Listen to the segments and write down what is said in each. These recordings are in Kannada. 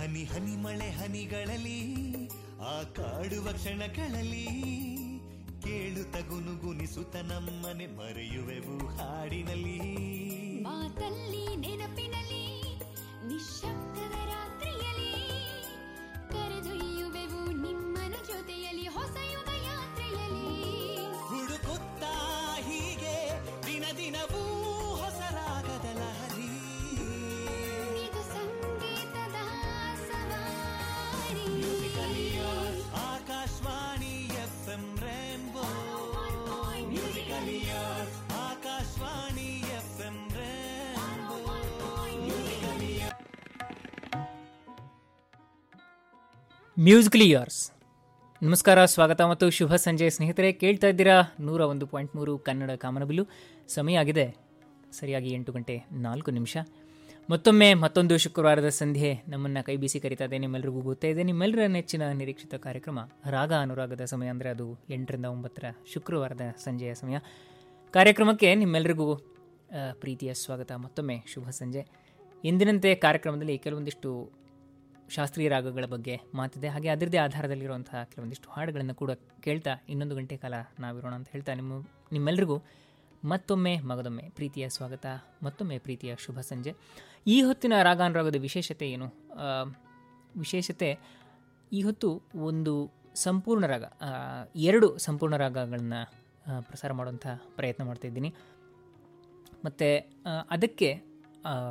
ಹನಿ ಹನಿ ಮಳೆ ಹನಿಗಳಲ್ಲಿ ಆ ಕಾಡುವ ಕ್ಷಣಗಳಲ್ಲಿ ಕೇಳುತ್ತ ಗುನುಗುನಿಸುತ್ತ ನಮ್ಮನೆ ಮರೆಯುವೆವು ಹಾಡಿನಲ್ಲಿ. ಮಾತಲ್ಲಿ ನೆನಪಿನಲ್ಲಿ ಮ್ಯೂಸಿಕಲಿ ಇಯರ್ಸ್ ನಮಸ್ಕಾರ, ಸ್ವಾಗತ ಮತ್ತು ಶುಭ ಸಂಜೆ ಸ್ನೇಹಿತರೆ. ಕೇಳ್ತಾ ಇದ್ದೀರಾ ನೂರ ಒಂದು ಪಾಯಿಂಟ್ ಮೂರು ಕನ್ನಡ ಕಾಮನಬಿಲ್ಲು. ಸಮಯ ಆಗಿದೆ. ಸರಿಯಾಗಿ ಎಂಟು ಗಂಟೆ ನಾಲ್ಕು ನಿಮಿಷ. ಮತ್ತೊಮ್ಮೆ ಮತ್ತೊಂದು ಶುಕ್ರವಾರದ ಸಂಧ್ಯೆ ನಮ್ಮನ್ನು ಕೈ ಬೀಸಿ ಕರಿತಾ ಇದೆ. ನಿಮ್ಮೆಲ್ಲರಿಗೂ ಗೊತ್ತೇ ಇದೆ. ನಿಮ್ಮೆಲ್ಲರ ನೆಚ್ಚಿನ ನಿರೀಕ್ಷಿತ ಕಾರ್ಯಕ್ರಮ ರಾಗ ಅನುರಾಗದ ಸಮಯ ಅಂದರೆ ಅದು ಎಂಟರಿಂದ ಒಂಬತ್ತರ ಶುಕ್ರವಾರದ ಸಂಜೆಯ ಸಮಯ. ಕಾರ್ಯಕ್ರಮಕ್ಕೆ ನಿಮ್ಮೆಲ್ಲರಿಗೂ ಪ್ರೀತಿಯ ಸ್ವಾಗತ. ಮತ್ತೊಮ್ಮೆ ಶುಭ ಸಂಜೆ. ಎಂದಿನಂತೆ ಕಾರ್ಯಕ್ರಮದಲ್ಲಿ ಕೆಲವೊಂದಿಷ್ಟು ಶಾಸ್ತ್ರೀಯ ರಾಗಗಳ ಬಗ್ಗೆ ಮಾತಿದೆ. ಹಾಗೆ ಅದರದೇ ಆಧಾರದಲ್ಲಿರುವಂತಹ ಕೆಲವೊಂದಿಷ್ಟು ಹಾಡುಗಳನ್ನು ಕೂಡ ಕೇಳ್ತಾ ಇನ್ನೊಂದು ಗಂಟೆ ಕಾಲ ನಾವಿರೋಣ ಅಂತ ಹೇಳ್ತಾ ನಿಮ್ಮ ನಿಮ್ಮೆಲ್ಲರಿಗೂ ಮತ್ತೊಮ್ಮೆ ಮಗದೊಮ್ಮೆ ಪ್ರೀತಿಯ ಸ್ವಾಗತ, ಮತ್ತೊಮ್ಮೆ ಪ್ರೀತಿಯ ಶುಭ ಸಂಜೆ. ಈ ಹೊತ್ತಿನ ರಾಗಾನುರಾಗದ ವಿಶೇಷತೆ ಏನು? ವಿಶೇಷತೆ ಈ ಹೊತ್ತು ಒಂದು ಸಂಪೂರ್ಣ ರಾಗ ಎರಡು ಸಂಪೂರ್ಣ ರಾಗಗಳನ್ನು ಪ್ರಸಾರ ಮಾಡುವಂಥ ಪ್ರಯತ್ನ ಮಾಡ್ತಾ ಇದ್ದೀನಿ. ಮತ್ತು ಅದಕ್ಕೆ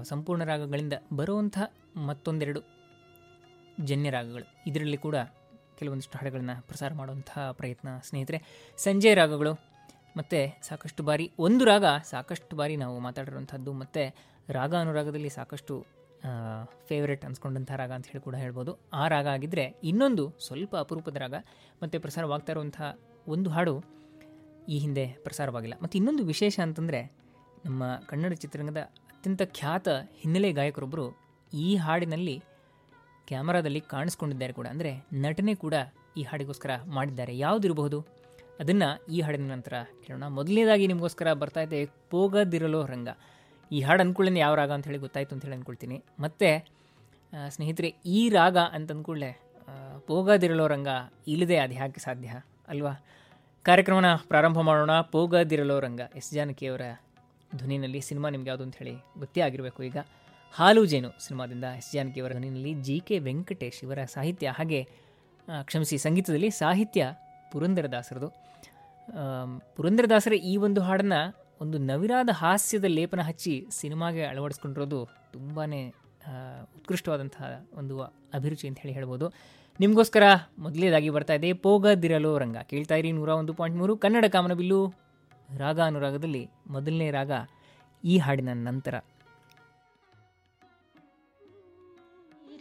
ಸಂಪೂರ್ಣ ರಾಗಗಳಿಂದ ಬರುವಂಥ ಮತ್ತೊಂದೆರಡು ಜನ್ಯ ರಾಗಗಳು ಇದರಲ್ಲಿ ಕೂಡ ಕೆಲವೊಂದಿಷ್ಟು ಹಾಡುಗಳನ್ನ ಪ್ರಸಾರ ಮಾಡುವಂತಹ ಪ್ರಯತ್ನ, ಸ್ನೇಹಿತರೆ. ಸಂಜೆ ರಾಗಗಳು, ಮತ್ತು ಸಾಕಷ್ಟು ಬಾರಿ, ಒಂದು ರಾಗ ಸಾಕಷ್ಟು ಬಾರಿ ನಾವು ಮಾತಾಡಿರುವಂಥದ್ದು, ಮತ್ತು ರಾಗ ಅನುರಾಗದಲ್ಲಿ ಸಾಕಷ್ಟು ಫೇವ್ರೆಟ್ ಅನ್ಸ್ಕೊಂಡಂಥ ರಾಗ ಅಂತ ಹೇಳಿ ಕೂಡ ಹೇಳ್ಬೋದು. ಆ ರಾಗ ಆಗಿದ್ದರೆ ಇನ್ನೊಂದು ಸ್ವಲ್ಪ ಅಪರೂಪದ ರಾಗ, ಮತ್ತು ಪ್ರಸಾರವಾಗ್ತಾ ಇರುವಂಥ ಒಂದು ಹಾಡು ಈ ಹಿಂದೆ ಪ್ರಸಾರವಾಗಿಲ್ಲ. ಮತ್ತು ಇನ್ನೊಂದು ವಿಶೇಷ ಅಂತಂದರೆ, ನಮ್ಮ ಕನ್ನಡ ಚಿತ್ರರಂಗದ ಅತ್ಯಂತ ಖ್ಯಾತ ಹಿನ್ನೆಲೆ ಗಾಯಕರೊಬ್ಬರು ಈ ಹಾಡಿನಲ್ಲಿ ಕ್ಯಾಮರಾದಲ್ಲಿ ಕಾಣಿಸ್ಕೊಂಡಿದ್ದಾರೆ ಕೂಡ. ಅಂದರೆ ನಟನೆ ಕೂಡ ಈ ಹಾಡಿಗೋಸ್ಕರ ಮಾಡಿದ್ದಾರೆ. ಯಾವುದಿರಬಹುದು? ಅದನ್ನು ಈ ಹಾಡಿನ ನಂತರ ಕೇಳೋಣ. ಮೊದಲನೇದಾಗಿ ನಿಮಗೋಸ್ಕರ ಬರ್ತಾ ಇದೆ, ಪೋಗದಿರಲೋ ರಂಗ ಈ ಹಾಡು ಅಂದ್ಕೊಳ್ಳೇನೆ ಯಾವ ರಾಗ ಅಂತ ಹೇಳಿ ಗೊತ್ತಾಯಿತು ಅಂತ ಹೇಳಿ ಅಂದ್ಕೊಳ್ತೀನಿ ಮತ್ತು ಸ್ನೇಹಿತರೆ, ಈ ರಾಗ ಅಂತ ಅಂದ್ಕೊಳ್ಳೆ ಪೋಗದಿರಲೋ ರಂಗ ಇಲ್ಲದೆ ಅದು ಯಾಕೆ ಸಾಧ್ಯ ಅಲ್ವಾ? ಕಾರ್ಯಕ್ರಮನ ಪ್ರಾರಂಭ ಮಾಡೋಣ. ಪೋಗದಿರಲೋ ರಂಗ ಎಸ್ ಜಾನಕಿಯವರ ಧ್ವನಿನಲ್ಲಿ ಸಿನಿಮಾ ನಿಮ್ಗೆ ಯಾವುದು ಅಂತ ಹೇಳಿ ಗೊತ್ತೇ ಆಗಿರಬೇಕು ಈಗ. ಹಾಲು ಜೇನು ಸಿನಿಮಾದಿಂದ ಎಸ್ ಜಾನಕಿ ಅವರ ಧ್ವನಿನಲ್ಲಿ ಜಿ ಕೆ ವೆಂಕಟೇಶ್ ಇವರ ಸಾಹಿತ್ಯ. ಹಾಗೆ ಕ್ಷಮಿಸಿ, ಸಂಗೀತದಲ್ಲಿ ಸಾಹಿತ್ಯ ಪುರಂದರದಾಸರದು. ಪುರಂದರದಾಸರ ಈ ಒಂದು ಹಾಡನ್ನು ಒಂದು ನವಿರಾದ ಹಾಸ್ಯದ ಲೇಪನ ಹಚ್ಚಿ ಸಿನಿಮಾಗೆ ಅಳವಡಿಸ್ಕೊಂಡಿರೋದು ತುಂಬಾ ಉತ್ಕೃಷ್ಟವಾದಂತಹ ಒಂದು ಅಭಿರುಚಿ ಅಂತ ಹೇಳಿ ಹೇಳ್ಬೋದು. ನಿಮಗೋಸ್ಕರ ಮೊದಲೇದಾಗಿ ಬರ್ತಾ ಇದೆ, ಪೋಗದಿರಲೋ ರಂಗ. ಕೇಳ್ತಾ ಇರಿ ನೂರ ಒಂದು ಪಾಯಿಂಟ್ ಮೂರು. ಕನ್ನಡ ಕಾಮನಬಿಲ್ಲು ರಾಗ ಅನುರಾಗದಲ್ಲಿ ಮೊದಲನೇ ರಾಗ ಈ ಹಾಡಿನ ನಂತರ.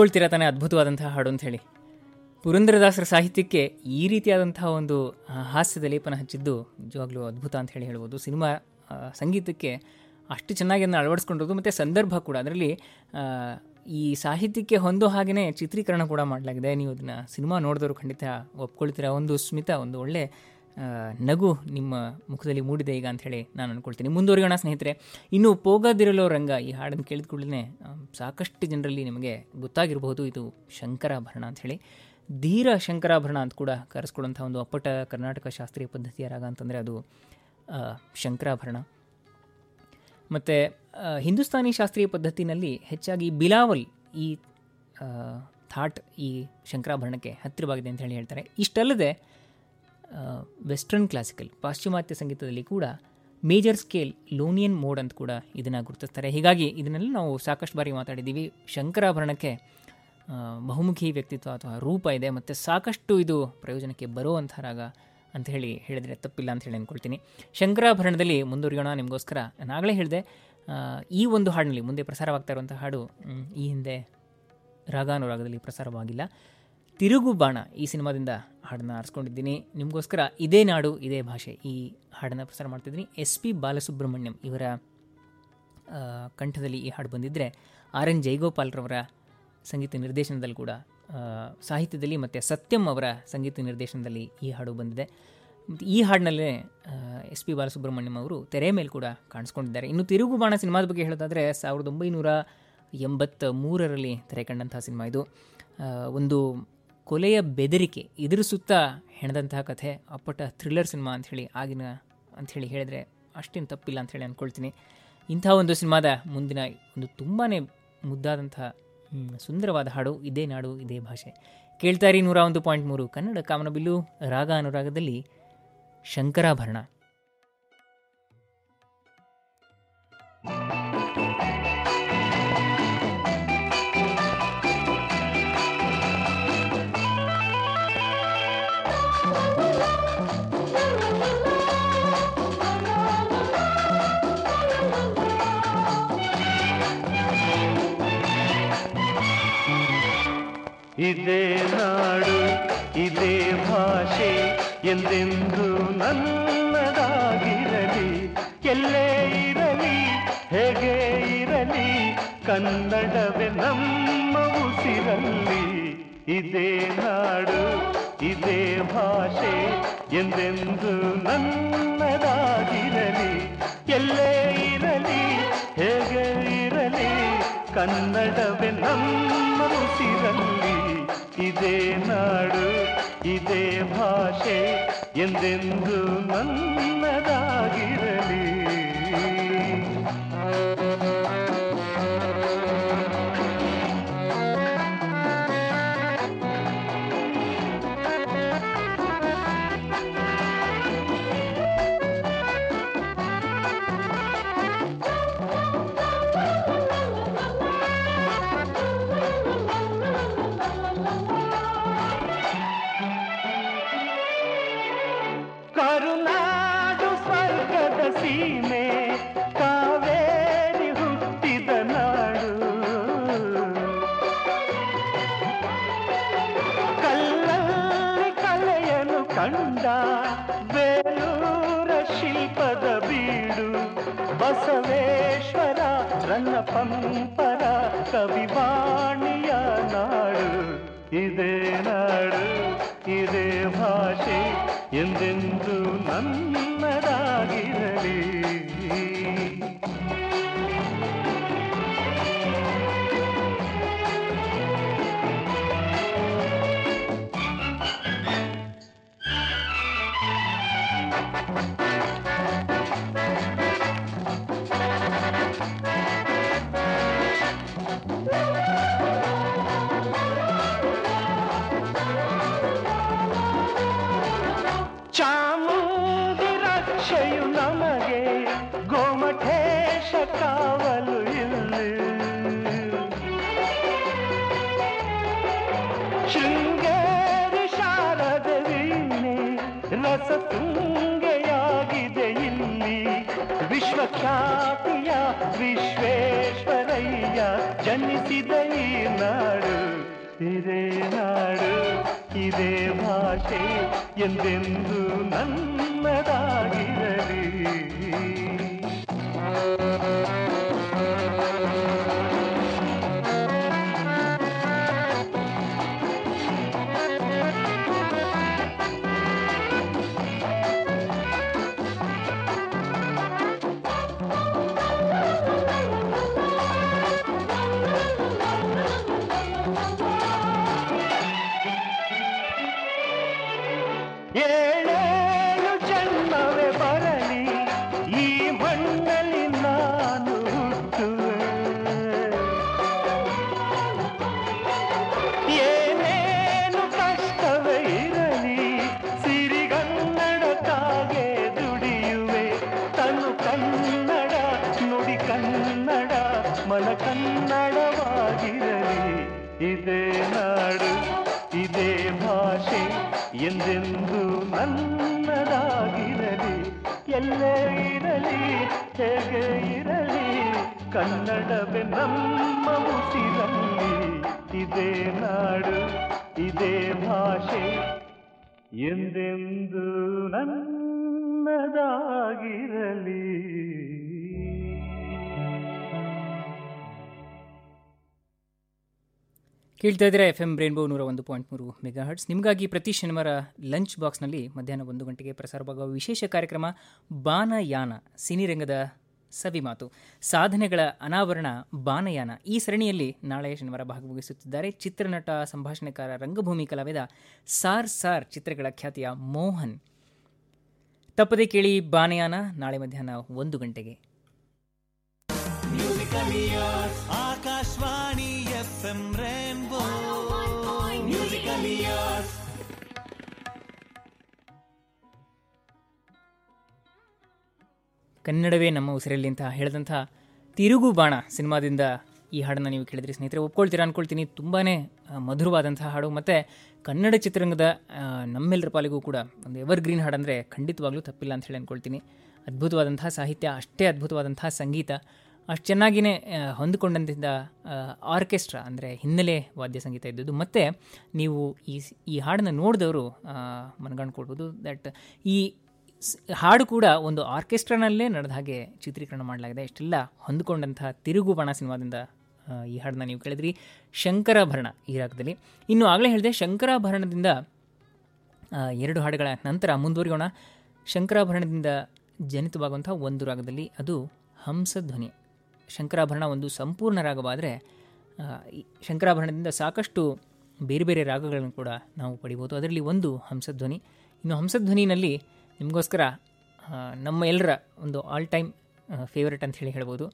ಒಪ್ಕೊಳ್ತೀರಾ ತಾನೇ ಅದ್ಭುತವಾದಂತಹ ಹಾಡು ಅಂತ ಹೇಳಿ. ಪುರಂದರದಾಸರ ಸಾಹಿತ್ಯಕ್ಕೆ ಈ ರೀತಿಯಾದಂತಹ ಒಂದು ಹಾಸ್ಯದ ಲೇಪನ ಹಚ್ಚಿದ್ದು ನಿಜವಾಗ್ಲೂ ಅದ್ಭುತ ಅಂತ ಹೇಳಿ ಹೇಳ್ಬೋದು. ಸಿನಿಮಾ ಸಂಗೀತಕ್ಕೆ ಅಷ್ಟು ಚೆನ್ನಾಗಿ ಅದನ್ನು ಅಳವಡಿಸ್ಕೊಂಡಿರೋದು ಮತ್ತು ಸಂದರ್ಭ ಕೂಡ. ಅದರಲ್ಲಿ ಈ ಸಾಹಿತ್ಯಕ್ಕೆ ಹೊಂದೋ ಹಾಗೆಯೇ ಚಿತ್ರೀಕರಣ ಕೂಡ ಮಾಡಲಾಗಿದೆ. ನೀವು ಅದನ್ನು ಸಿನಿಮಾ ನೋಡಿದವರು ಖಂಡಿತ ಒಪ್ಕೊಳ್ತೀರಾ? ಒಂದು ಸ್ಮಿತ, ಒಂದು ಒಳ್ಳೆ ನಗು ನಿಮ್ಮ ಮುಖದಲ್ಲಿ ಮೂಡಿದೆ ಈಗ ಅಂಥೇಳಿ ನಾನು ಅಂದ್ಕೊಳ್ತೀನಿ ಮುಂದುವರಿಯೋಣ ಸ್ನೇಹಿತರೆ, ಇನ್ನು ಪೋಗದಿರಲೋ ರಂಗ ಈ ಹಾಡನ್ನು ಕೇಳಿದ ಕೂಡಲೇ ಸಾಕಷ್ಟು ಜನರಲ್ಲಿ ನಿಮಗೆ ಗೊತ್ತಾಗಿರಬಹುದು. ಇದು ಶಂಕರಾಭರಣ ಅಂಥೇಳಿ ಧೀರ ಶಂಕರಾಭರಣ ಅಂತ ಕೂಡ ಕರೆಸ್ಕೊಳ್ಳುವಂಥ ಒಂದು ಅಪ್ಪಟ ಕರ್ನಾಟಕ ಶಾಸ್ತ್ರೀಯ ಪದ್ಧತಿಯ ರಾಗ ಅಂತಂದರೆ ಅದು ಶಂಕರಾಭರಣ. ಮತ್ತು ಹಿಂದೂಸ್ತಾನಿ ಶಾಸ್ತ್ರೀಯ ಪದ್ಧತಿನಲ್ಲಿ ಹೆಚ್ಚಾಗಿ ಬಿಲಾವಲ್ ಈ ಥಾಟ್ ಈ ಶಂಕರಾಭರಣಕ್ಕೆ ಹತ್ತಿರವಾಗಿದೆ ಅಂತ ಹೇಳಿ ಹೇಳ್ತಾರೆ. ಇಷ್ಟಲ್ಲದೆ ವೆಸ್ಟರ್ನ್ ಕ್ಲಾಸಿಕಲ್ ಪಾಶ್ಚಿಮಾತ್ಯ ಸಂಗೀತದಲ್ಲಿ ಕೂಡ ಮೇಜರ್ ಸ್ಕೇಲ್ ಲೋನಿಯನ್ ಮೋಡ್ ಅಂತ ಕೂಡ ಇದನ್ನು ಗುರುತಿಸ್ತಾರೆ. ಹೀಗಾಗಿ ಇದನ್ನೆಲ್ಲ ನಾವು ಸಾಕಷ್ಟು ಬಾರಿ ಮಾತಾಡಿದ್ದೀವಿ. ಶಂಕರಾಭರಣಕ್ಕೆ ಬಹುಮುಖಿ ವ್ಯಕ್ತಿತ್ವ ಅಥವಾ ರೂಪ ಇದೆ. ಮತ್ತು ಸಾಕಷ್ಟು ಇದು ಪ್ರಯೋಜನಕ್ಕೆ ಬರುವಂಥ ರಾಗ ಅಂತ ಹೇಳಿ ಹೇಳಿದರೆ ತಪ್ಪಿಲ್ಲ ಅಂತ ಹೇಳಿ ಅಂದ್ಕೊಳ್ತೀನಿ ಶಂಕರಾಭರಣದಲ್ಲಿ ಮುಂದುವರಿಯೋಣ. ನಿಮಗೋಸ್ಕರ ನಾನು ಆಗಲೇ ಹೇಳಿದೆ ಈ ಒಂದು ಹಾಡಿನಲ್ಲಿ ಮುಂದೆ ಪ್ರಸಾರವಾಗ್ತಾ ಇರುವಂಥ ಹಾಡು ಈ ಹಿಂದೆ ರಾಗಾನುರಾಗದಲ್ಲಿ ಪ್ರಸಾರವಾಗಿಲ್ಲ. ತಿರುಗು ಬಾಣ ಈ ಸಿನಿಮಾದಿಂದ ಹಾಡನ್ನು ಆರಿಸ್ಕೊಂಡಿದ್ದೀನಿ. ನಿಮಗೋಸ್ಕರ ಇದೇ ನಾಡು, ಇದೇ ಭಾಷೆ ಈ ಹಾಡನ್ನು ಪ್ರಸಾರ ಮಾಡ್ತಿದ್ದೀನಿ. ಎಸ್ ಪಿ ಬಾಲಸುಬ್ರಹ್ಮಣ್ಯಂ ಇವರ ಕಂಠದಲ್ಲಿ ಈ ಹಾಡು ಬಂದಿದ್ದರೆ ಆರ್ ಎನ್ ಜೈಗೋಪಾಲ್ರವರ ಸಂಗೀತ ನಿರ್ದೇಶನದಲ್ಲಿ ಕೂಡ ಸಾಹಿತ್ಯದಲ್ಲಿ ಮತ್ತು ಸತ್ಯಂ ಅವರ ಸಂಗೀತ ನಿರ್ದೇಶನದಲ್ಲಿ ಈ ಹಾಡು ಬಂದಿದೆ. ಮತ್ತು ಈ ಹಾಡಿನಲ್ಲೇ ಎಸ್ ಪಿ ಬಾಲಸುಬ್ರಹ್ಮಣ್ಯಂ ಅವರು ತೆರೆ ಮೇಲೆ ಕೂಡ ಕಾಣಿಸ್ಕೊಂಡಿದ್ದಾರೆ. ಇನ್ನು ತಿರುಗು ಬಾಣ ಸಿನಿಮಾದ ಬಗ್ಗೆ ಹೇಳೋದಾದರೆ ಸಾವಿರದ ಒಂಬೈನೂರ ಎಂಬತ್ತ ಮೂರರಲ್ಲಿ ತೆರೆ ಕಂಡಂಥ ಸಿನಿಮಾ ಇದು. ಒಂದು ಕೊಲೆಯ ಬೆದರಿಕೆ ಇದ್ರ ಸುತ್ತ ಹೆಣದಂತಹ ಕಥೆ, ಅಪ್ಪಟ ಥ್ರಿಲ್ಲರ್ ಸಿನಿಮಾ ಅಂಥೇಳಿ ಆಗಿನ ಅಂಥೇಳಿ ಹೇಳಿದರೆ ಅಷ್ಟೇನು ತಪ್ಪಿಲ್ಲ ಅಂಥೇಳಿ ಅಂದ್ಕೊಳ್ತೀನಿ ಇಂಥ ಒಂದು ಸಿನಿಮಾದ ಮುಂದಿನ ಒಂದು ತುಂಬಾ ಮುದ್ದಾದಂಥ ಸುಂದರವಾದ ಹಾಡು, ಇದೇ ನಾಡು, ಇದೇ ಭಾಷೆ. ಕೇಳ್ತಾ ಇರಿ ನೂರ ಒಂದು ಪಾಯಿಂಟ್ ಮೂರು, ಕನ್ನಡ ಕಾಮನಬಿಲ್ಲು, ರಾಗ ಅನುರಾಗದಲ್ಲಿ ಶಂಕರಾಭರಣ. ಇದೇ ನಾಡು, ಇದೇ ಭಾಷೆ ಎಂದೆಂದು ನನ್ನದಾಗಿರಲಿ. ಎಲ್ಲೇ ಇರಲಿ, ಹೇಗೆ ಇರಲಿ, ಕನ್ನಡವೇ ನಮ್ಮ ಉಸಿರಲ್ಲಿ. ಇದೇ ನಾಡು, ಇದೇ ಭಾಷೆ ಎಂದೆಂದು ನನ್ನದಾಗಿರಲಿ. ಎಲ್ಲೇ ಇರಲಿ, ಹೇಗೆ ಇರಲಿ, ಕನ್ನಡವೇ ನಮ್ಮ ಉಸಿರಲ್ಲಿ. ಇದೇ ನಾಡು ಇದೇ ಭಾಷೆ ಎಂದೆಂದು ನನ್ನದಾಗಿರಲಿ. ವಿಶ್ವಖ್ಯಾತಿಯ ವಿಶ್ವೇಶ್ವರಯ್ಯ ಜನಿಸಿದ ಈ ನಾಡು ಇದೇ ನಾಡು ಇದೇ ಭಾಷೆ ಎಂದೆಂದು ಕನ್ನಡವೇ ನಮ್ಮ ಉಸಿರಲ್ಲಿ. ಇದೇ ನಾಡು, ಇದೇ ಭಾಷೆ. ಎಂದೆಂದು ನನ್ನದಾಗಿರಲಿ. ಕೇಳ್ತಾ ಇದ್ರೆ ಎಫ್ ಎಂ ರೇನ್ಬೋ ನೂರ ಒಂದು ಪಾಯಿಂಟ್ ಮೂರು ಮೆಗಾ ನಿಮಗಾಗಿ ಪ್ರತಿ ಶನಿವಾರ ಲಂಚ್ ಬಾಕ್ಸ್ನಲ್ಲಿ ಮಧ್ಯಾಹ್ನ ಒಂದು ಗಂಟೆಗೆ ಪ್ರಸಾರವಾಗುವ ವಿಶೇಷ ಕಾರ್ಯಕ್ರಮ ಬಾನಯಾನ, ಸಿನಿರಂಗದ ಸವಿಮಾತು ಸಾಧನೆಗಳ ಅನಾವರಣ ಬಾನಯಾನ. ಈ ಸರಣಿಯಲ್ಲಿ ನಾಳೆ ಶನಿವಾರ ಭಾಗವಹಿಸುತ್ತಿದ್ದಾರೆ ಚಿತ್ರನಟ, ಸಂಭಾಷಣೆಕಾರ, ರಂಗಭೂಮಿ ಕಲಾವಿದ ಸಾರ್ ಸಾರ್ ಚಿತ್ರಗಳ ಖ್ಯಾತಿಯ ಮೋಹನ್. ತಪ್ಪದೆ ಕೇಳಿ ಬಾನಯಾನ ನಾಳೆ ಮಧ್ಯಾಹ್ನ ಒಂದು ಗಂಟೆಗೆ. ಆಕಾಶವಾಣಿ. ಕನ್ನಡವೇ ನಮ್ಮ ಉಸಿರಲ್ಲಿ ಅಂತ ಹೇಳಿದಂಥ ತಿರುಗು ಬಾಣ ಸಿನಿಮಾದಿಂದ ಈ ಹಾಡನ್ನು ನೀವು ಕೇಳಿದ್ರಿ. ಸ್ನೇಹಿತರೆ, ಒಪ್ಕೊಳ್ತೀರಾ ಅಂದ್ಕೊಳ್ತೀನಿ ತುಂಬಾ ಮಧುರವಾದಂಥ ಹಾಡು ಮತ್ತು ಕನ್ನಡ ಚಿತ್ರರಂಗದ ನಮ್ಮೆಲ್ಲರ ಪಾಲಿಗೂ ಕೂಡ ಒಂದು ಎವರ್ ಗ್ರೀನ್ ಅಂದರೆ ಖಂಡಿತವಾಗ್ಲೂ ತಪ್ಪಿಲ್ಲ ಅಂತ ಹೇಳಿ ಅಂದ್ಕೊಳ್ತೀನಿ ಅದ್ಭುತವಾದಂಥ ಸಾಹಿತ್ಯ, ಅಷ್ಟೇ ಅದ್ಭುತವಾದಂಥ ಸಂಗೀತ, ಅಷ್ಟು ಚೆನ್ನಾಗಿಯೇ ಹೊಂದಿಕೊಂಡಂತಿದ್ದ ಆರ್ಕೆಸ್ಟ್ರಾ ಅಂದರೆ ಹಿನ್ನೆಲೆ ವಾದ್ಯ ಸಂಗೀತ ಇದ್ದದ್ದು. ಮತ್ತು ನೀವು ಈ ಈ ಹಾಡನ್ನು ನೋಡಿದವರು ಮನಗಂಡ್ಕೊಳ್ಬೋದು ದಟ್ ಈ ಹಾಡು ಕೂಡ ಒಂದು ಆರ್ಕೆಸ್ಟ್ರಾನಲ್ಲೇ ನಡೆದ ಹಾಗೆ ಚಿತ್ರೀಕರಣ ಮಾಡಲಾಗಿದೆ. ಇಷ್ಟೆಲ್ಲ ಹೊಂದಿಕೊಂಡಂತಹ ತಿರುಗು ಬಣ ಸಿನಿಮಾದಿಂದ ಈ ಹಾಡನ್ನ ನೀವು ಕೇಳಿದ್ರಿ. ಶಂಕರಾಭರಣ ಈ ರಾಗದಲ್ಲಿ. ಇನ್ನು ಆಗಲೇ ಹೇಳಿದೆ, ಶಂಕರಾಭರಣದಿಂದ ಎರಡು ಹಾಡುಗಳ ನಂತರ ಮುಂದುವರಿಯೋಣ. ಶಂಕರಾಭರಣದಿಂದ ಜನಿತವಾಗುವಂಥ ಒಂದು ರಾಗದಲ್ಲಿ ಅದು ಹಂಸಧ್ವನಿ. ಶಂಕರಾಭರಣ ಒಂದು ಸಂಪೂರ್ಣ ರಾಗವಾದರೆ ಶಂಕರಾಭರಣದಿಂದ ಸಾಕಷ್ಟು ಬೇರೆ ಬೇರೆ ರಾಗಗಳನ್ನು ಕೂಡ ನಾವು ಪಡಿಬೋದು. ಅದರಲ್ಲಿ ಒಂದು ಹಂಸಧ್ವನಿ. ಇನ್ನು ಹಂಸಧ್ವನಿನಲ್ಲಿ ನಿಮಗೋಸ್ಕರ ನಮ್ಮ ಎಲ್ಲರ ಒಂದು ಆಲ್ ಟೈಮ್ ಫೇವ್ರೇಟ್ ಅಂತ ಹೇಳಿ ಹೇಳ್ಬೋದು.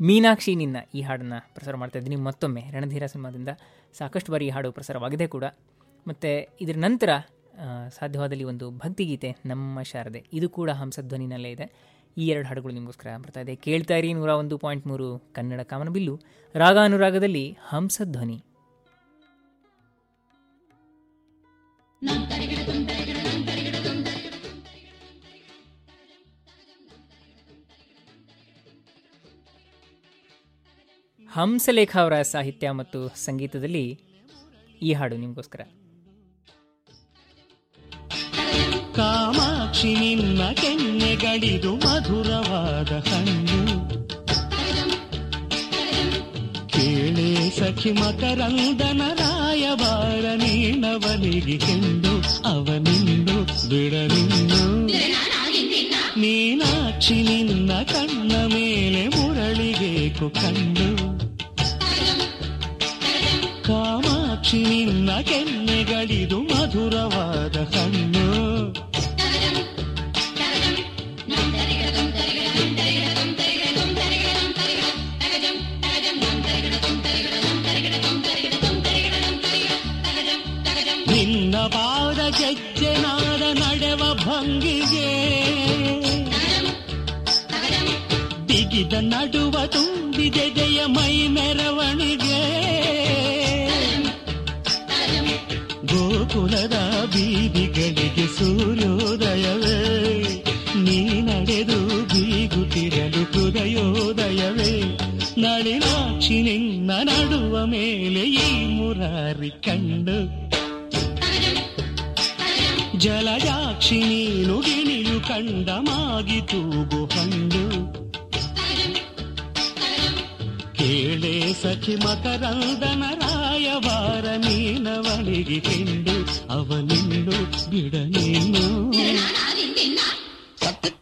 ಮೀನಾಕ್ಷಿ ನಿನ್ನ ಈ ಹಾಡನ್ನು ಪ್ರಸಾರ ಮಾಡ್ತಾ ಇದ್ದೀನಿ ಮತ್ತೊಮ್ಮೆ. ರಣಧೀರ ಸಿನಿಮಾದಿಂದ ಸಾಕಷ್ಟು ಬಾರಿ ಈ ಹಾಡು ಪ್ರಸಾರವಾಗಿದೆ ಕೂಡ. ಮತ್ತು ಇದರ ನಂತರ ಸಾಧ್ಯವಾದಲ್ಲಿ ಒಂದು ಭಕ್ತಿಗೀತೆ ನಮ್ಮ ಶಾರದೆ. ಇದು ಕೂಡ ಹಂಸಧ್ವನಿನಲ್ಲೇ ಇದೆ. ಈ ಎರಡು ಹಾಡುಗಳು ನಿಮಗೋಸ್ಕರ ಬರ್ತಾ ಇದೆ. ಕೇಳ್ತಾ ಇರಿ ನೂರ ಒಂದು ಪಾಯಿಂಟ್ ಮೂರು ಕನ್ನಡ ಕಾಮನಬಿಲ್ಲು ರಾಗಾನುರಾಗದಲ್ಲಿ ಹಂಸಧ್ವನಿ. ಹಂಸಲೇಖ ಅವರ ಸಾಹಿತ್ಯ ಮತ್ತು ಸಂಗೀತದಲ್ಲಿ ಈ ಹಾಡು ನಿಮಗೋಸ್ಕರ. ಕಾಮಾಕ್ಷಿ ನಿನ್ನ ಕೆನ್ನೆಗಳಿದು ಮಧುರವಾದ ಹಣ್ಣು ಕೇಳೇ ಸಖಿ ಮಕರಂದನ ರಾಯಬಾರ ನೀನವನಿಗೆ ಕೆಂಡು. ಅವನಿಂದು ಬಿಡನಿಂದು ಮೀನಾಕ್ಷಿ ನಿನ್ನ. ಕಣ್ಣ ಮೇಲೆ ಮುರಳಿಬೇಕು ಕಂಡು. ನಿನ್ನ ಕೆನ್ನೆಗಳಿದು ಮಧುರವಾದ ಹಣ್ಣು ನಿನ್ನ ಪಾದ ಗೆಜ್ಜೆನಾದ ನಡೆವ ಭಂಗಿಗೆ. ಬಿಗಿದ ನಡುವ ತುಂಬಿದೆದೆಯ ಮೈ ಮೆರವಣಿಗೆ. ಗೋಕುಲದ ಬೀದಿಗಳಿಗೆ ಸೂರ್ಯೋದಯವೇ, ನೀ ನಡೆದು ಬೀಗುತ್ತಿರಲು ಹೃದಯೋದಯವೇ. ನಳಿನಾಕ್ಷಿ ನಿನ್ನ ನಡುವ ಮೇಲೆ ಈ ಮುರಾರಿ ಕಂಡು. ಜಲಜಾಕ್ಷಿ ನೀನು ಗಿಣಿಯು ಕಂಡ ಮಾಗಿ ತೂಗು ಹಂಡು. ಸಖಿ ಮಕರಂದನ ರಾಯವಾರ ನೀನವಳಿಗೆ ತಿಂಡು ಅವ ನಿಂಡು ಬಿಡ ನೀನು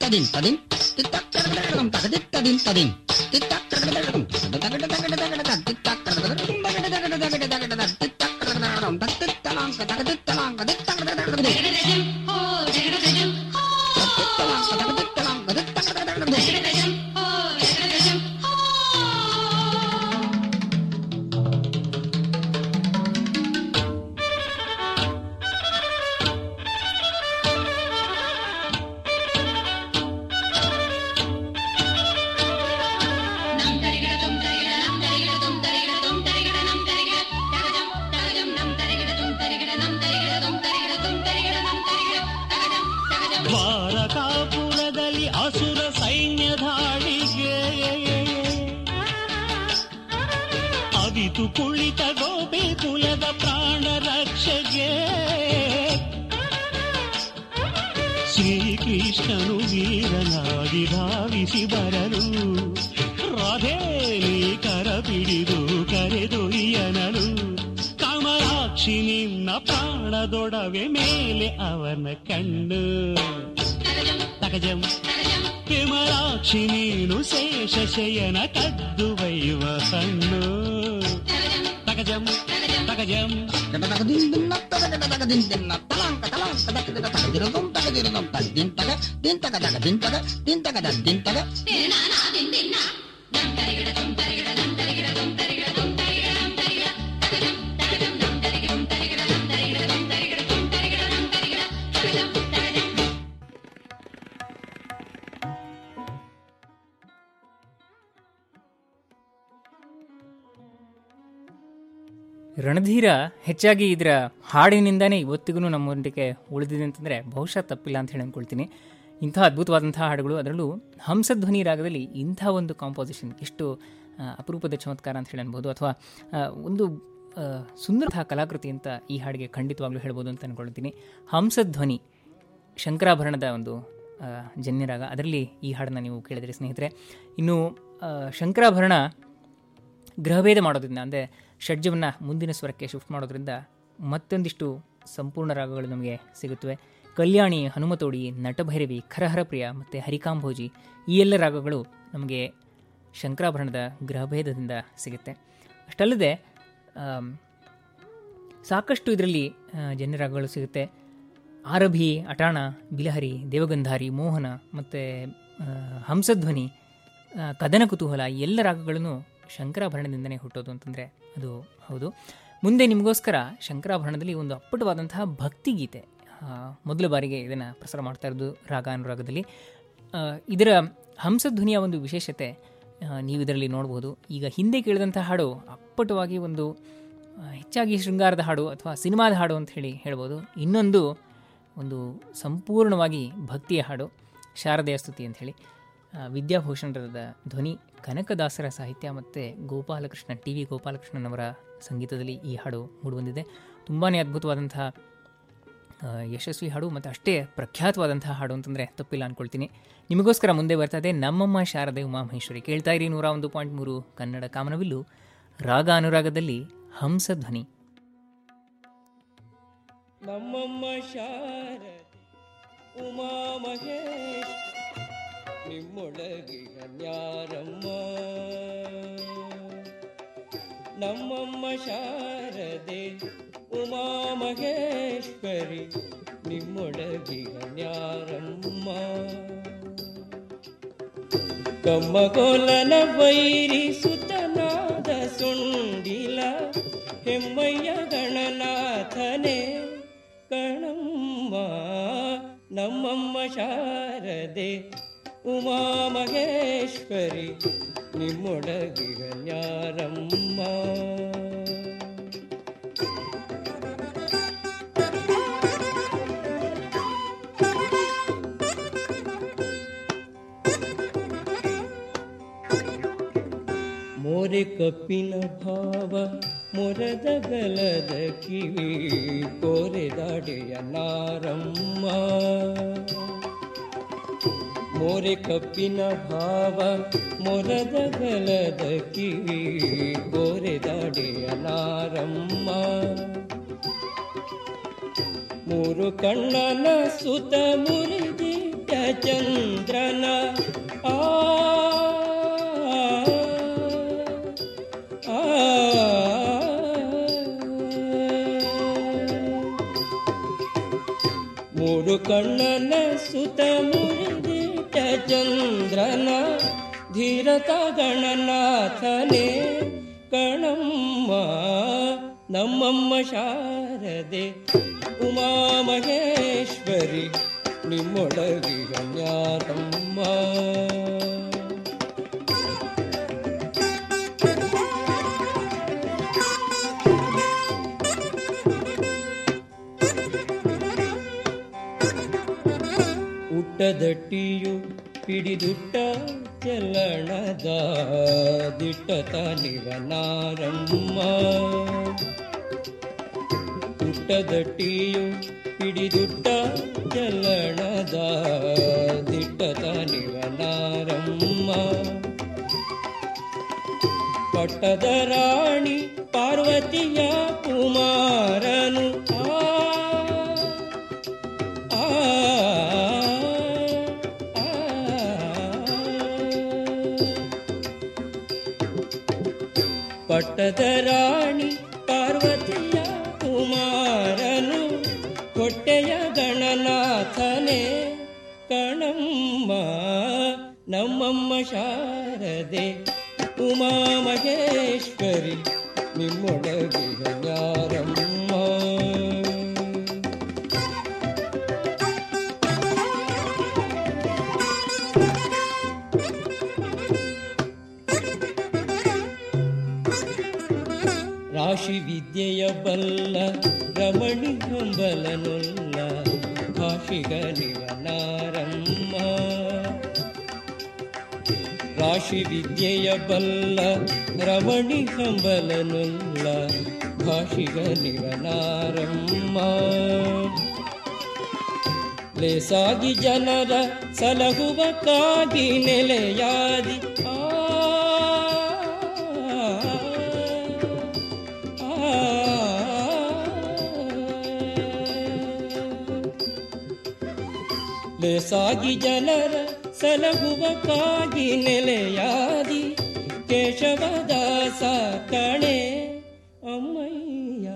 తదిన్ తదిన్ తిత్తక్కడదగడం తగదిత్తదిన్ తదిన్ తిత్తక్కడదగడం తగదగడదగడదగడ తిత్తక్కడదగడం తగదగడదగడదగడ తిత్తక్కడదగడం తగదిత్తలాంక తగదిత్తలాంక తిత్త ಹಿಡಿದು ಕರೆದೊಯ್ಯನಳು ಕಮಲಾಕ್ಷಿ ನಿನ್ನ ಪ್ರಾಣದೊಡವೆ ಮೇಲೆ ಅವನ ಕಣ್ಣು ತಗಜಂ ವಿಮಲಾಕ್ಷಿ ನೀನು ಶೇಷಶಯನ ಕದ್ದುವಯ್ಯುವ ಕಣ್ಣು ತಗಜಂ തകജം തകജം ರಣಧೀರ ಹೆಚ್ಚಾಗಿ ಇದರ ಹಾಡಿನಿಂದನೇ ಇವತ್ತಿಗೂ ನಮ್ಮೊಂದಿಗೆ ಉಳಿದಿದೆ ಅಂತಂದರೆ ಬಹುಶಃ ತಪ್ಪಿಲ್ಲ ಅಂತ ಹೇಳಿ ಅಂದ್ಕೊಳ್ತೀನಿ ಇಂಥ ಅದ್ಭುತವಾದಂಥ ಹಾಡುಗಳು, ಅದರಲ್ಲೂ ಹಂಸಧ್ವನಿ ರಾಗದಲ್ಲಿ ಇಂಥ ಒಂದು ಕಾಂಪೋಸಿಷನ್ ಎಷ್ಟು ಅಪರೂಪದ ಚಮತ್ಕಾರ ಅಂತ ಹೇಳಿ ಅನ್ಬೋದು. ಅಥವಾ ಒಂದು ಸುಂದರ ಕಲಾಕೃತಿ ಅಂತ ಈ ಹಾಡಿಗೆ ಖಂಡಿತವಾಗ್ಲೂ ಹೇಳ್ಬೋದು ಅಂತ ಅಂದ್ಕೊಳ್ತೀನಿ ಹಂಸಧ್ವನಿ, ಶಂಕರಾಭರಣದ ಒಂದು ಜನ್ಯರಾಗ, ಅದರಲ್ಲಿ ಈ ಹಾಡನ್ನು ನೀವು ಕೇಳಿದ್ರಿ ಸ್ನೇಹಿತರೆ. ಇನ್ನು ಶಂಕರಾಭರಣ ಗ್ರಹಭೇದ ಮಾಡೋದ್ರಿಂದ, ಅಂದರೆ ಷಡ್ಜವನ್ನು ಮುಂದಿನ ಸ್ವರಕ್ಕೆ ಶಿಫ್ಟ್ ಮಾಡೋದ್ರಿಂದ ಮತ್ತೊಂದಿಷ್ಟು ಸಂಪೂರ್ಣ ರಾಗಗಳು ನಮಗೆ ಸಿಗುತ್ತವೆ. ಕಲ್ಯಾಣಿ, ಹನುಮತೋಡಿ, ನಟಭೈರವಿ ಖರಹರಪ್ರಿಯ ಮತ್ತು ಹರಿಕಾಂಭೋಜಿ ಈ ಎಲ್ಲ ರಾಗಗಳು ನಮಗೆ ಶಂಕರಾಭರಣದ ಗ್ರಹಭೇದದಿಂದ ಸಿಗುತ್ತೆ. ಅಷ್ಟಲ್ಲದೆ ಸಾಕಷ್ಟು ಇದರಲ್ಲಿ ಜನ್ಯ ರಾಗಗಳು ಸಿಗುತ್ತೆ. ಆರಭಿ, ಅಟಾಣ, ಬಿಲಹರಿ, ದೇವಗಂಧಾರಿ, ಮೋಹನ ಮತ್ತು ಹಂಸಧ್ವನಿ ಕದನ ಕುತೂಹಲ ಎಲ್ಲ ರಾಗಗಳನ್ನು ಶಂಕರಾಭರಣದಿಂದನೇ ಹುಟ್ಟೋದು ಅಂತಂದರೆ ಅದು ಹೌದು. ಮುಂದೆ ನಿಮಗೋಸ್ಕರ ಶಂಕರಾಭರಣದಲ್ಲಿ ಒಂದು ಅಪ್ಪಟವಾದಂತಹ ಭಕ್ತಿಗೀತೆ ಮೊದಲ ಬಾರಿಗೆ ಇದನ್ನು ಪ್ರಸಾರ ಮಾಡ್ತಾ ಇರೋದು ರಾಗ ಅನುರಾಗದಲ್ಲಿ. ಇದರ ಹಂಸಧ್ವನಿಯ ಒಂದು ವಿಶೇಷತೆ ನೀವು ಇದರಲ್ಲಿ ನೋಡ್ಬೋದು. ಈಗ ಹಿಂದೆ ಕೇಳಿದಂಥ ಹಾಡು ಅಪ್ಪಟವಾಗಿ ಒಂದು ಹೆಚ್ಚಾಗಿ ಶೃಂಗಾರದ ಹಾಡು ಅಥವಾ ಸಿನಿಮಾದ ಹಾಡು ಅಂತ ಹೇಳಿ ಹೇಳ್ಬೋದು. ಇನ್ನೊಂದು ಒಂದು ಸಂಪೂರ್ಣವಾಗಿ ಭಕ್ತಿಯ ಹಾಡು, ಶಾರದೆಯ ಸ್ತುತಿ ಅಂಥೇಳಿ ವಿದ್ಯಾಭೂಷಣರದ ಧ್ವನಿ ಕನಕದಾಸರ ಸಾಹಿತ್ಯ ಮತ್ತು ಗೋಪಾಲಕೃಷ್ಣ, ಟಿ ವಿ ಗೋಪಾಲಕೃಷ್ಣನವರ ಸಂಗೀತದಲ್ಲಿ ಈ ಹಾಡು ಮೂಡಿಬಂದಿದೆ. ತುಂಬಾ ಅದ್ಭುತವಾದಂತಹ ಯಶಸ್ವಿ ಹಾಡು ಮತ್ತು ಅಷ್ಟೇ ಪ್ರಖ್ಯಾತವಾದಂತಹ ಹಾಡು ಅಂತಂದರೆ ತಪ್ಪಿಲ್ಲ ಅಂದ್ಕೊಳ್ತೀನಿ ನಿಮಗೋಸ್ಕರ ಮುಂದೆ ಬರ್ತಾ ಇದೆ ನಮ್ಮಮ್ಮ ಶಾರದೆ ಉಮಾಮಹೇಶ್ವರಿ. ಕೇಳ್ತಾ ಇರಿ ನೂರ ಒಂದು ಪಾಯಿಂಟ್ ಮೂರು ಕನ್ನಡ ಕಾಮನವಿಲ್ಲು. ರಾಗ ಅನುರಾಗದಲ್ಲಿ ಹಂಸಧ್ವನಿ ನಮ್ಮಮ್ಮ ಶಾರದೆ ಉಮಾ ಮಹೇಶ್ ನಿಮ್ಮೊಳಗಿನ ನ್ಯಾರಮ್ಮ. ನಮ್ಮಮ್ಮ ಶಾರದೆ ಉಮಾ ಮಹೇಶ್ವರಿ, ನಿಮ್ಮೊಳಗಿನ ನ್ಯಾರಮ್ಮ. ಕಮ್ಮಗೋಲನ ವೈರಿ ಸುತನಾದ ಸುಂಡಿಲ, ಹೆಮ್ಮಯ್ಯ ಗಣನಾಥನೇ ಕಣಮ್ಮ. ನಮ್ಮಮ್ಮ ಶಾರದೆ ഉമാമഹേശ്വരി നിമ്മുടകിക ഞാരമ്മ ಮೋರೆ ಕಪ್ಪಿನ ಭಾವ ಮೊರದ ಗಲದ ಕಿವಿ ಕೋರೆ ದಾಡೆಯ ನಾರಮ್ಮ. ಮೋರೆ ಕಪ್ಪಿನ ಭಾವ ಮೊರದ ಗಲದ ಕಿವಿ ಕೋರೆದಾಡೆಯ ನಾರಮ್ಮ. ಮೂರು ಕಣ್ಣನ ಸುತ ಮುರಿದಿಟ್ಟ ಚಂದ್ರನ ಆ, ಚಂದ್ರನ ಧೀರತ ಗಣನಾಥನೆ ಕಣಮ್ಮ ನಮ್ಮಮ್ಮ ಶಾರದೆ ಉಮಾ ಮಹೇಶ್ವರಿ ನಿಮ್ಮೊಡಗಿಯ ಜ್ಞಾನಮ್ಮ ಉಟ್ಟದಟ್ಟಿಯು ಹಿಡಿದುಟ್ಟ ಚಲಣದ ದಿಟ್ಟತ ನಿವನಾರಮ್ಮ ಉಟ್ಟದಟ್ಟಿಯು ಹಿಡಿದುಟ್ಟ ಚಲಣದ ದಿಟ್ಟತ ನಿವನಾರಮ್ಮ ಪಟ್ಟದ ರಾಣಿ ಪಾರ್ವತಿಯ ಕುಮಾರನು ಪಟ್ಟದ ರಾಣಿ ಪಾರ್ವತಿಯ ಕುಮಾರನು ಕೊಟ್ಟೆಯ ಗಣನಾಥನೇ. ಕಣಮ್ಮ ನಮ್ಮಮ್ಮ ಶಾರದೆ ಉಮಾ ಮಹೇಶ್ವರಿ ನಿಮ್ಮೊಳಗಿನ ವಿದ್ಯೆಯ ಬಲ್ಲ ರಮಣಿ ಹಂಬಲನುಲ್ಲ ಭಾಷಿಗನಿವನಾರಮ್ಮ ರಾಶಿ ವಿದ್ಯೆಯ ಬಲ್ಲ ರಮಣಿ ಹಂಬಲನುಲ್ಲ ಭಾಷಿಗನಿವನಾರಮ್ಮ ಲೇಸಾಗಿ ಜನರ ಸಲಹುವ ಕಾಗಿ ನೆಲೆಯಾದಿ ಆ ಲೇಸಾಗಿ ಜನರ ಸಲಹುವ ಕಾಗಿ ನೆಲೆಯಾದಿ ಕೇಶವದಾಸ ಕಣೆ. ಅಮ್ಮಯ್ಯ,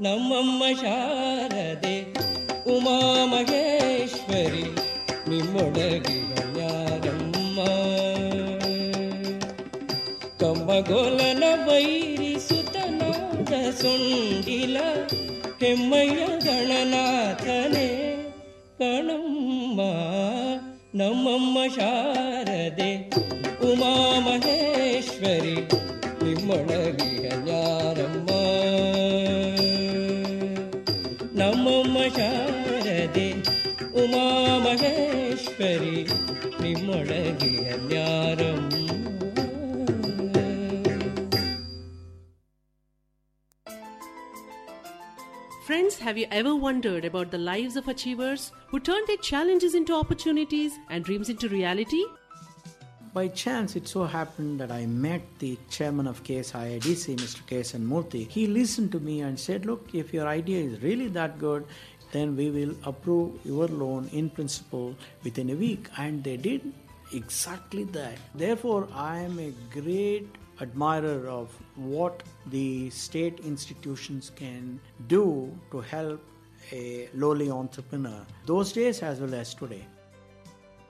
ನಮ್ಮಮ್ಮ ಶಾರದೆ ಉಮಾ ಮಹೇಶ್ವರಿ ನಿಮ್ಮೊಳಗಿನ ಯಾರಮ್ಮ? ಕಮ್ಮಗೋಲನ ಬೈರಿ ಸುತನಾದ ಸೊಂಡಿಲ, ಹೆಮ್ಮಯ್ಯ ಗಣನಾಥನೇ. ಕಣಮ್ಮ ನಮ್ಮಮ್ಮ ಶಾರದೆ ಉಮಾ ಮಹೇಶ್ವರಿ ನಿಮ್ಮೊಳಗಿಯ ಯಾರಮ್ಮ ನಮ್ಮಮ್ಮ ಶಾರದೆ ಉಮಾ ಮಹೇಶ್ವರಿ ನಿಮ್ಮೊಳಗಿಯ ಯಾರಮ್ಮ have you ever wondered about the lives of achievers who turn their challenges into opportunities and dreams into reality? By chance, it so happened that I met the chairman of KSIIDC, Mr. Kesan Murthy. He listened to me and said, Look, if your idea is really that good, then we will approve your loan in principle within a week. And they did exactly that. Therefore, I am a great admirer of what the state institutions can do to help a lowly entrepreneur, those days as well as today.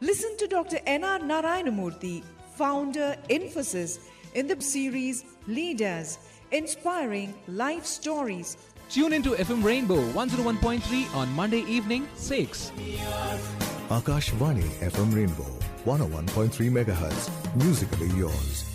Listen to Dr. N.R. Narayanamurthy, founder Infosys, in the series Leaders Inspiring Life Stories. Tune into FM Rainbow 101.3 on Monday evening, 6. Akashvani FM Rainbow 101.3 MHz. Musically yours.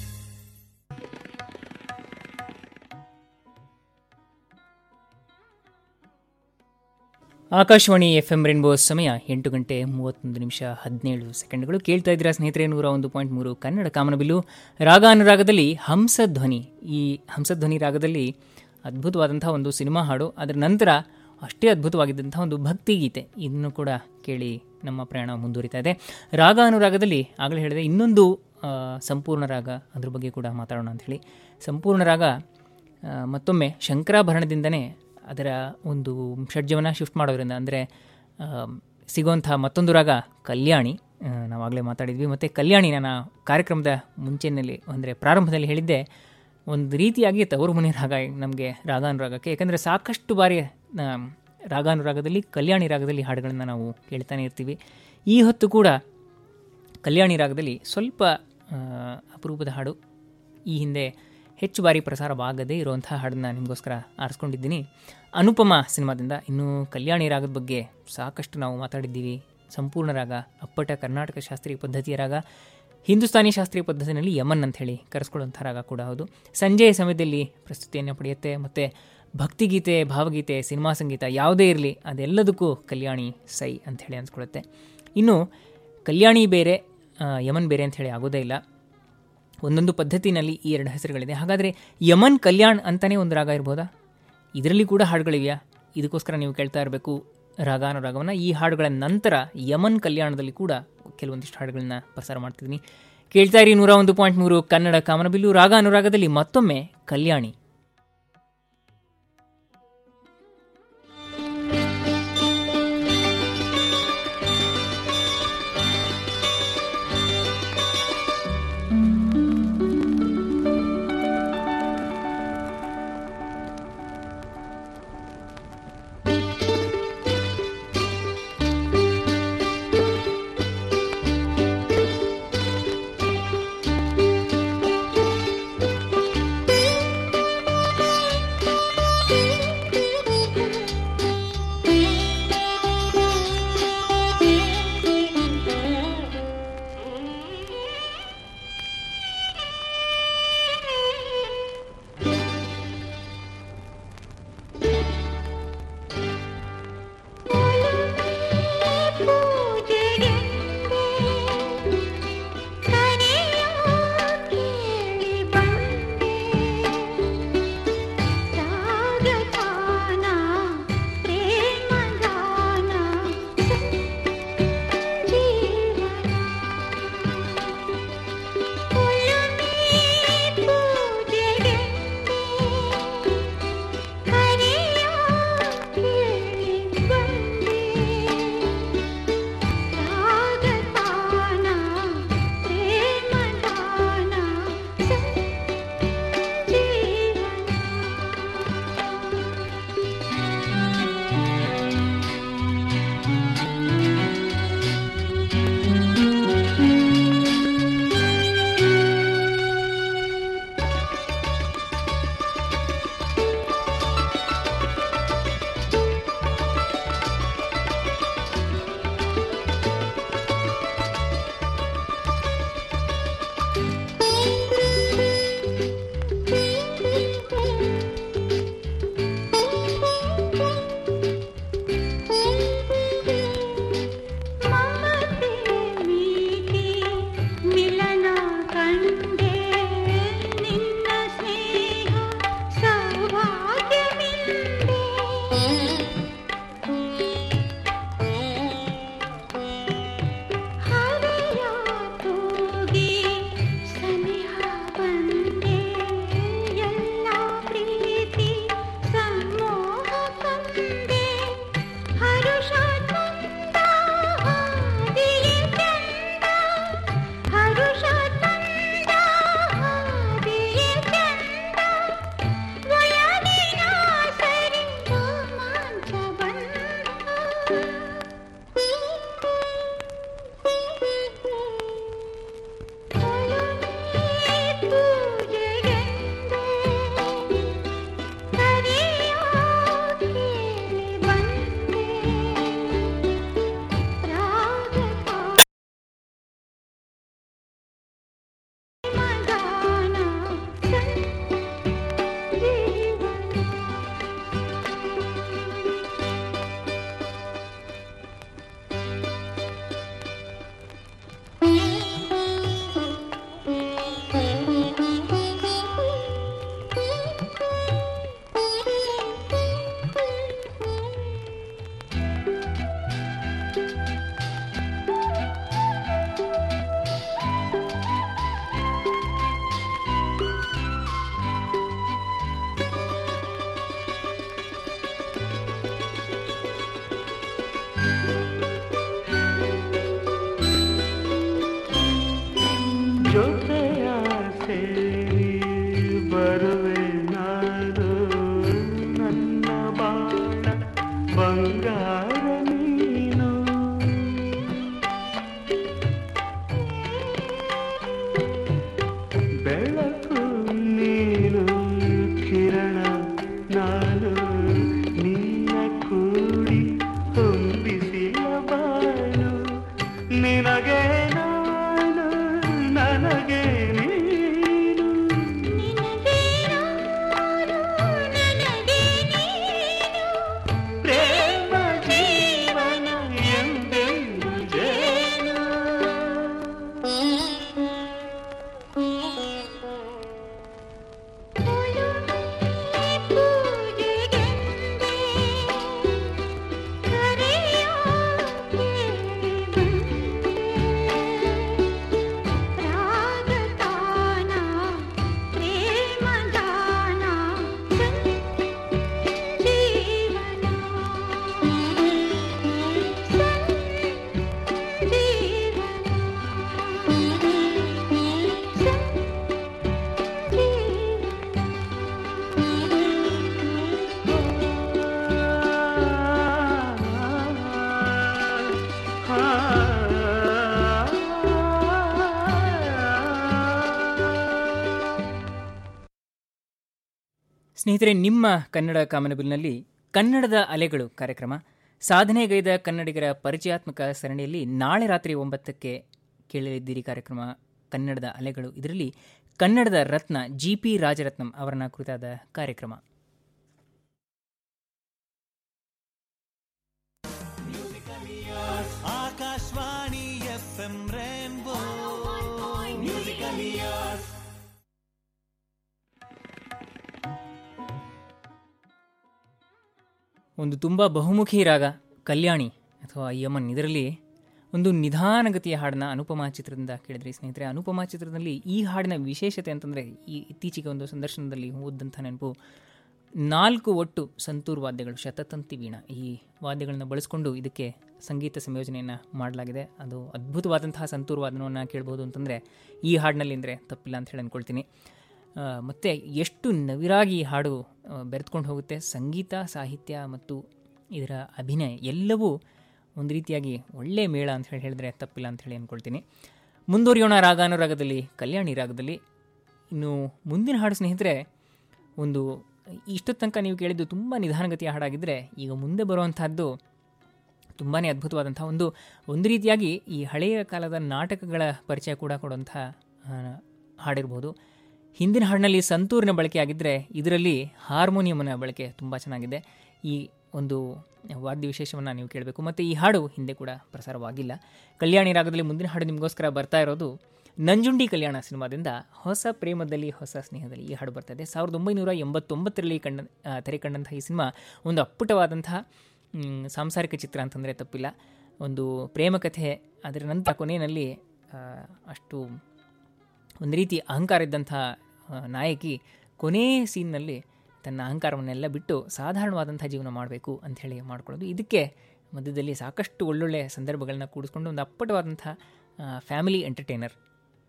Akashvani F M rainbow ಸಮಯ ಎಂಟು ಗಂಟೆ ಮೂವತ್ತೊಂದು ನಿಮಿಷ ಹದಿನೇಳು ಸೆಕೆಂಡ್ಗಳು. ಕೇಳ್ತಾ ಇದ್ದೀರಾ ಸ್ನೇಹಿತರೆ, ನೂರ ಒಂದು ಪಾಯಿಂಟ್ ಮೂರು ಕನ್ನಡ ಕಾಮನಬಿಲ್ಲು ರಾಗ ಅನುರಾಗದಲ್ಲಿ ಹಂಸಧ್ವನಿ. ಈ ಹಂಸಧ್ವನಿ ರಾಗದಲ್ಲಿ ಅದ್ಭುತವಾದಂಥ ಒಂದು ಸಿನಿಮಾ ಹಾಡು. ಅದರ ನಂತರ ಅಷ್ಟೇ ಅದ್ಭುತವಾಗಿದ್ದಂಥ ಒಂದು ಭಕ್ತಿಗೀತೆ ಇದನ್ನು ಕೂಡ ಕೇಳಿ ನಮ್ಮ ಪ್ರಯಾಣ ಮುಂದುವರಿತಾ ಇದೆ. ರಾಗ ಅನುರಾಗದಲ್ಲಿ ಆಗಲೇ ಹೇಳಿದೆ, ಇನ್ನೊಂದು ಸಂಪೂರ್ಣ ರಾಗ ಅದ್ರ ಬಗ್ಗೆ ಕೂಡ ಮಾತಾಡೋಣ ಅಂಥೇಳಿ ಸಂಪೂರ್ಣ ರಾಗ ಮತ್ತೊಮ್ಮೆ ಶಂಕರಾಭರಣದಿಂದನೇ ಅದರ ಒಂದು ಷಡ್ಜವನ ಶಿಫ್ಟ್ ಮಾಡೋದ್ರಿಂದ ಅಂದರೆ ಸಿಗುವಂಥ ಮತ್ತೊಂದು ರಾಗ, ಕಲ್ಯಾಣಿ. ನಾವಾಗಲೇ ಮಾತಾಡಿದ್ವಿ. ಮತ್ತು ಕಲ್ಯಾಣಿ ನಾನು ಕಾರ್ಯಕ್ರಮದ ಮುಂಚೆನಲ್ಲಿ ಅಂದರೆ ಪ್ರಾರಂಭದಲ್ಲಿ ಹೇಳಿದ್ದೆ. ಒಂದು ರೀತಿಯಾಗಿ ತವರು ಮನೆ ರಾಗ ನಮಗೆ ರಾಗಾನುರಾಗಕ್ಕೆ. ಯಾಕಂದರೆ ಸಾಕಷ್ಟು ಬಾರಿ ರಾಗಾನುರಾಗದಲ್ಲಿ, ಕಲ್ಯಾಣಿ ರಾಗದಲ್ಲಿ ಹಾಡುಗಳನ್ನು ನಾವು ಕೇಳ್ತಾನೆ ಇರ್ತೀವಿ. ಈ ಹೊತ್ತು ಕೂಡ ಕಲ್ಯಾಣಿ ರಾಗದಲ್ಲಿ ಸ್ವಲ್ಪ ಅಪರೂಪದ ಹಾಡು ಈ ಹಿಂದೆ ಹೆಚ್ಚು ಬಾರಿ ಪ್ರಸಾರವಾಗದೇ ಇರುವಂಥ ಹಾಡನ್ನು ನಿಮಗೋಸ್ಕರ ಆರಿಸ್ಕೊಂಡಿದ್ದೀನಿ. ಅನುಪಮ ಸಿನಿಮಾದಿಂದ ಇನ್ನು ಕಲ್ಯಾಣಿ ರಾಗದ ಬಗ್ಗೆ ಸಾಕಷ್ಟು ನಾವು ಮಾತಾಡಿದ್ದೀವಿ. ಸಂಪೂರ್ಣ ರಾಗ, ಅಪ್ಪಟ ಕರ್ನಾಟಕ ಶಾಸ್ತ್ರೀಯ ಪದ್ಧತಿಯ ರಾಗ, ಹಿಂದೂಸ್ತಾನಿ ಶಾಸ್ತ್ರೀಯ ಪದ್ಧತಿನಲ್ಲಿ ಯಮನ್ ಅಂತ ಹೇಳಿ ಕರೆಸ್ಕೊಳ್ಳುವಂಥ ರಾಗ ಕೂಡ ಹೌದು. ಸಂಜೆಯ ಸಮಯದಲ್ಲಿ ಪ್ರಸ್ತುತಿಯನ್ನು ಪಡೆಯುತ್ತೆ ಮತ್ತು ಭಕ್ತಿಗೀತೆ, ಭಾವಗೀತೆ, ಸಿನಿಮಾ ಸಂಗೀತ ಯಾವುದೇ ಇರಲಿ ಅದೆಲ್ಲದಕ್ಕೂ ಕಲ್ಯಾಣಿ ಸೈ ಅಂಥೇಳಿ ಅನ್ಸ್ಕೊಳ್ಳುತ್ತೆ. ಇನ್ನು ಕಲ್ಯಾಣಿ ಬೇರೆ ಯಮನ್ ಬೇರೆ ಅಂತ ಹೇಳಿ ಆಗೋದೇ ಇಲ್ಲ. ಒಂದೊಂದು ಪದ್ಧತಿನಲ್ಲಿ ಈ ಎರಡು ಹೆಸರುಗಳಿದೆ. ಹಾಗಾದರೆ ಯಮನ್ ಕಲ್ಯಾಣ್ ಅಂತಲೇ ಒಂದು ರಾಗ ಇರ್ಬೋದಾ? ಇದರಲ್ಲಿ ಕೂಡ ಹಾಡುಗಳಿವೆಯಾ? ಇದಕ್ಕೋಸ್ಕರ ನೀವು ಕೇಳ್ತಾ ಇರಬೇಕು ರಾಗಾನುರಾಗವನ್ನು ಈ ಹಾಡುಗಳ ನಂತರ ಯಮನ್ ಕಲ್ಯಾಣದಲ್ಲಿ ಕೂಡ ಕೆಲವೊಂದಿಷ್ಟು ಹಾಡುಗಳನ್ನ ಪ್ರಸಾರ ಮಾಡ್ತಿದ್ದೀನಿ. ಕೇಳ್ತಾ ಇರಿ ನೂರ ಒಂದು ಪಾಯಿಂಟ್ ಮೂರು ಕನ್ನಡ ಕಾಮನಬಿಲ್ಲು. ರಾಗ ಅನುರಾಗದಲ್ಲಿ ಮತ್ತೊಮ್ಮೆ ಕಲ್ಯಾಣಿ ಿ. ಬರುವೆ ಸ್ನೇಹಿತರೆ, ನಿಮ್ಮ ಕನ್ನಡ ಕಾಮನಬಿಲ್ನಲ್ಲಿ ಕನ್ನಡದ ಅಲೆಗಳು ಕಾರ್ಯಕ್ರಮ. ಸಾಧನೆಗೈದ ಕನ್ನಡಿಗರ ಪರಿಚಯಾತ್ಮಕ ಸರಣಿಯಲ್ಲಿ ನಾಳೆ ರಾತ್ರಿ ಒಂಬತ್ತಕ್ಕೆ ಕೇಳಲಿದ್ದೀರಿ ಕಾರ್ಯಕ್ರಮ ಕನ್ನಡದ ಅಲೆಗಳು. ಇದರಲ್ಲಿ ಕನ್ನಡದ ರತ್ನ ಜಿ ಪಿ ರಾಜರತ್ನಂ ಅವರನ್ನ ಕುರಿತಾದ ಕಾರ್ಯಕ್ರಮ. ಒಂದು ತುಂಬ ಬಹುಮುಖಿ ರಾಗ, ಕಲ್ಯಾಣಿ ಅಥವಾ ಯಮನ್ ಇದರಲ್ಲಿ ಒಂದು ನಿಧಾನಗತಿಯ ಹಾಡನ್ನ ಅನುಪಮಾ ಚಿತ್ರದಿಂದ ಕೇಳಿದ್ರಿ. ಸ್ನೇಹಿತರೆ, ಅನುಪಮಾ ಚಿತ್ರದಲ್ಲಿ ಈ ಹಾಡಿನ ವಿಶೇಷತೆ ಅಂತಂದರೆ ಈ ಇತ್ತೀಚೆಗೆ ಒಂದು ಸಂದರ್ಶನದಲ್ಲಿ ಓದಂಥ ನೆನಪು ನಾಲ್ಕು ಒಟ್ಟು ಸಂತೂರ್ ವಾದ್ಯಗಳು, ಶತತಂತಿ ವೀಣ ಈ ವಾದ್ಯಗಳನ್ನು ಬಳಸ್ಕೊಂಡು ಇದಕ್ಕೆ ಸಂಗೀತ ಸಂಯೋಜನೆಯನ್ನು ಮಾಡಲಾಗಿದೆ. ಅದು ಅದ್ಭುತವಾದಂತಹ ಸಂತೂರ್ ವಾದನವನ್ನು ಕೇಳ್ಬೋದು ಅಂತಂದರೆ ಈ ಹಾಡಿನಲ್ಲಿ ಅಂದರೆ ತಪ್ಪಿಲ್ಲ ಅಂತ ಹೇಳಿ ಅಂದ್ಕೊಳ್ತೀನಿ ಮತ್ತು ಎಷ್ಟು ನವಿರಾಗಿ ಹಾಡು ಬೆರೆತ್ಕೊಂಡು ಹೋಗುತ್ತೆ. ಸಂಗೀತ, ಸಾಹಿತ್ಯ ಮತ್ತು ಇದರ ಅಭಿನಯ ಎಲ್ಲವೂ ಒಂದು ರೀತಿಯಾಗಿ ಒಳ್ಳೆ ಮೇಳ ಅಂತ ಹೇಳಿ ಹೇಳಿದ್ರೆ ತಪ್ಪಿಲ್ಲ ಅಂತ ಹೇಳಿ ಅಂದ್ಕೊಳ್ತೀನಿ. ಮುಂದುವರಿಯೋಣ ರಾಗಾನುರಾಗದಲ್ಲಿ ಕಲ್ಯಾಣಿ ರಾಗದಲ್ಲಿ. ಇನ್ನು ಮುಂದಿನ ಹಾಡು ಸ್ನೇಹಿತರೆ, ಒಂದು ಇಷ್ಟೊತ್ತ ತನಕ ನೀವು ಕೇಳಿದ್ದು ತುಂಬ ನಿಧಾನಗತಿಯ ಹಾಡಾಗಿದ್ದರೆ ಈಗ ಮುಂದೆ ಬರುವಂತಹದ್ದು ತುಂಬಾ ಅದ್ಭುತವಾದಂಥ ಒಂದು ಒಂದು ರೀತಿಯಾಗಿ ಈ ಹಳೆಯ ಕಾಲದ ನಾಟಕಗಳ ಪರಿಚಯ ಕೂಡ ಕೊಡುವಂಥ ಹಾಡಿರ್ಬೋದು. ಹಿಂದಿನ ಹಾಡಿನಲ್ಲಿ ಸಂತೂರಿನ ಬಳಕೆ ಆಗಿದ್ದರೆ ಇದರಲ್ಲಿ ಹಾರ್ಮೋನಿಯಂನ ಬಳಕೆ ತುಂಬ ಚೆನ್ನಾಗಿದೆ. ಈ ಒಂದು ವಾದ್ಯ ವಿಶೇಷವನ್ನು ನೀವು ಕೇಳಬೇಕು. ಮತ್ತು ಈ ಹಾಡು ಹಿಂದೆ ಕೂಡ ಪ್ರಸಾರವಾಗಿಲ್ಲ. ಕಲ್ಯಾಣಿ ರಾಗದಲ್ಲಿ ಮುಂದಿನ ಹಾಡು ನಿಮಗೋಸ್ಕರ ಬರ್ತಾ ಇರೋದು ನಂಜುಂಡಿ ಕಲ್ಯಾಣ ಸಿನಿಮಾದಿಂದ ಹೊಸ ಪ್ರೇಮದಲ್ಲಿ ಹೊಸ ಸ್ನೇಹದಲ್ಲಿ ಈ ಹಾಡು ಬರ್ತಾ ಇದೆ. ಸಾವಿರದ ಒಂಬೈನೂರ ಎಂಬತ್ತೊಂಬತ್ತರಲ್ಲಿ ಕಂಡ ತೆರೆ ಕಂಡಂತಹ ಈ ಸಿನಿಮಾ ಒಂದು ಅಪ್ಪುಟವಾದಂತಹ ಸಾಂಸಾರಿಕ ಚಿತ್ರ ಅಂತಂದರೆ ತಪ್ಪಿಲ್ಲ. ಒಂದು ಪ್ರೇಮ ಕಥೆ, ಅದರ ನಂತರ ಕೊನೆಯಲ್ಲಿ ಅಷ್ಟು ಒಂದು ರೀತಿ ಅಹಂಕಾರ ಇದ್ದಂಥ ನಾಯಕಿ ಕೊನೇ ಸೀನ್ನಲ್ಲಿ ತನ್ನ ಅಹಂಕಾರವನ್ನೆಲ್ಲ ಬಿಟ್ಟು ಸಾಧಾರಣವಾದಂಥ ಜೀವನ ಮಾಡಬೇಕು ಅಂಥೇಳಿ ಮಾಡ್ಕೊಳ್ಳೋದು. ಇದಕ್ಕೆ ಮಧ್ಯದಲ್ಲಿ ಸಾಕಷ್ಟು ಒಳ್ಳೊಳ್ಳೆ ಸಂದರ್ಭಗಳನ್ನ ಕೂಡಿಸ್ಕೊಂಡು ಒಂದು ಅಪ್ಪಟವಾದಂಥ ಫ್ಯಾಮಿಲಿ ಎಂಟರ್ಟೈನರ್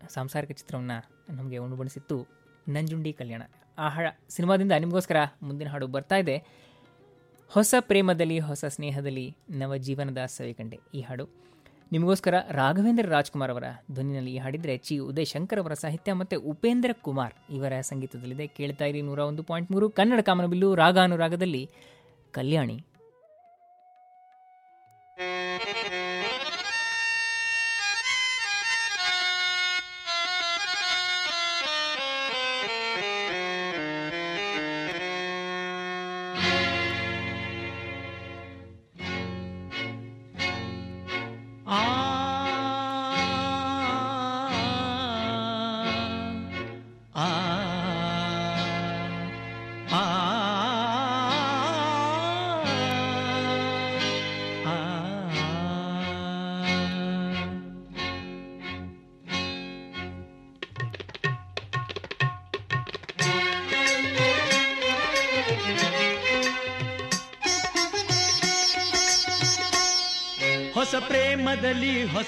ಸಾಂಸಾರಿಕ ಚಿತ್ರವನ್ನು ನಮಗೆ ಉಣಬಡಿಸಿತ್ತು ನಂಜುಂಡಿ ಕಲ್ಯಾಣ. ಆ ಹಾಡ ಸಿನಿಮಾದಿಂದ ನಿಮಗೋಸ್ಕರ ಮುಂದಿನ ಹಾಡು ಬರ್ತಾ ಇದೆ. ಹೊಸ ಪ್ರೇಮದಲ್ಲಿ, ಹೊಸ ಸ್ನೇಹದಲ್ಲಿ ನವ ಜೀವನದ ಸವಿಕಂಡೆ ಈ ಹಾಡು. ನಿಮಗೋಸ್ಕರ ರಾಘವೇಂದ್ರ ರಾಜ್ಕುಮಾರ್ ಅವರ ಧ್ವನಿನಲ್ಲಿ ಹಾಡಿದರೆ ಚಿ ಉದಯ್ ಶಂಕರ್ ಅವರ ಸಾಹಿತ್ಯ ಮತ್ತು ಉಪೇಂದ್ರ ಕುಮಾರ್ ಇವರ ಸಂಗೀತದಲ್ಲಿದೆ. ಕೇಳ್ತಾ ಇರಿ ನೂರ ಒಂದು ಪಾಯಿಂಟ್ ಮೂರು ಕನ್ನಡ ಕಾಮನಬಿಲ್ಲು ರಾಗಾನುರಾಗದಲ್ಲಿ ಕಲ್ಯಾಣಿ.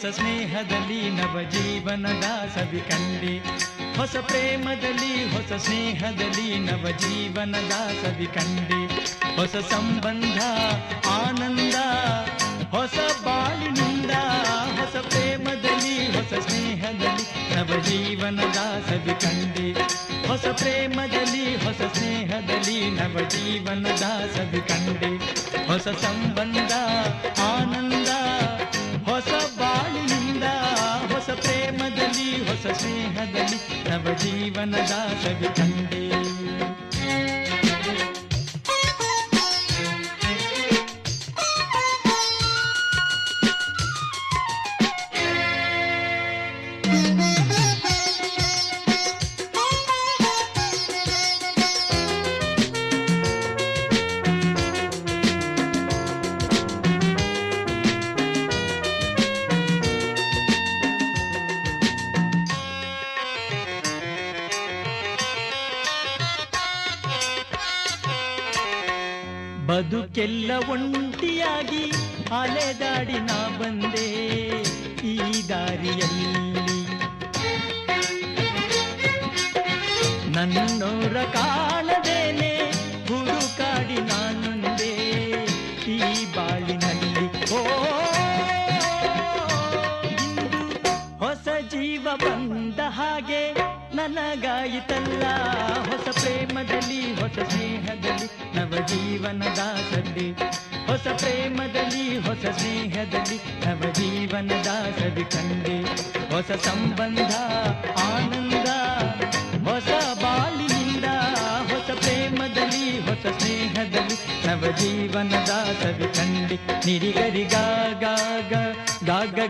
ಹೊಸ ಸ್ನೇಹದಲ್ಲಿ ನವ ಜೀವನದ ಸವಿ ಕಂಡಿ. ಹೊಸ ಪ್ರೇಮದಲ್ಲಿ, ಹೊಸ ಸ್ನೇಹದಲ್ಲಿ ನವ ಜೀವನದ ಸವಿ ಕಂಡಿ. ಹೊಸ ಸಂಬಂಧ, ಆನಂದ, ಹೊಸ ಬಾಳಿನಿಂದ, ಹೊಸ ಪ್ರೇಮದಲ್ಲಿ, ಹೊಸ ಸ್ನೇಹದಲ್ಲಿ ನವ ಜೀವನದ ಸವಿ ಕಂಡಿ. ಹೊಸ ಪ್ರೇಮದಲ್ಲಿ, ಹೊಸ ಸ್ನೇಹದಲ್ಲಿ ನವ ಜೀವನದ ಸವಿ ಕಂಡಿ. ಹೊಸ ಸಂಬಂಧ, ಆನಂದ ಸ್ನೇಹದಲ್ಲಿ ನವ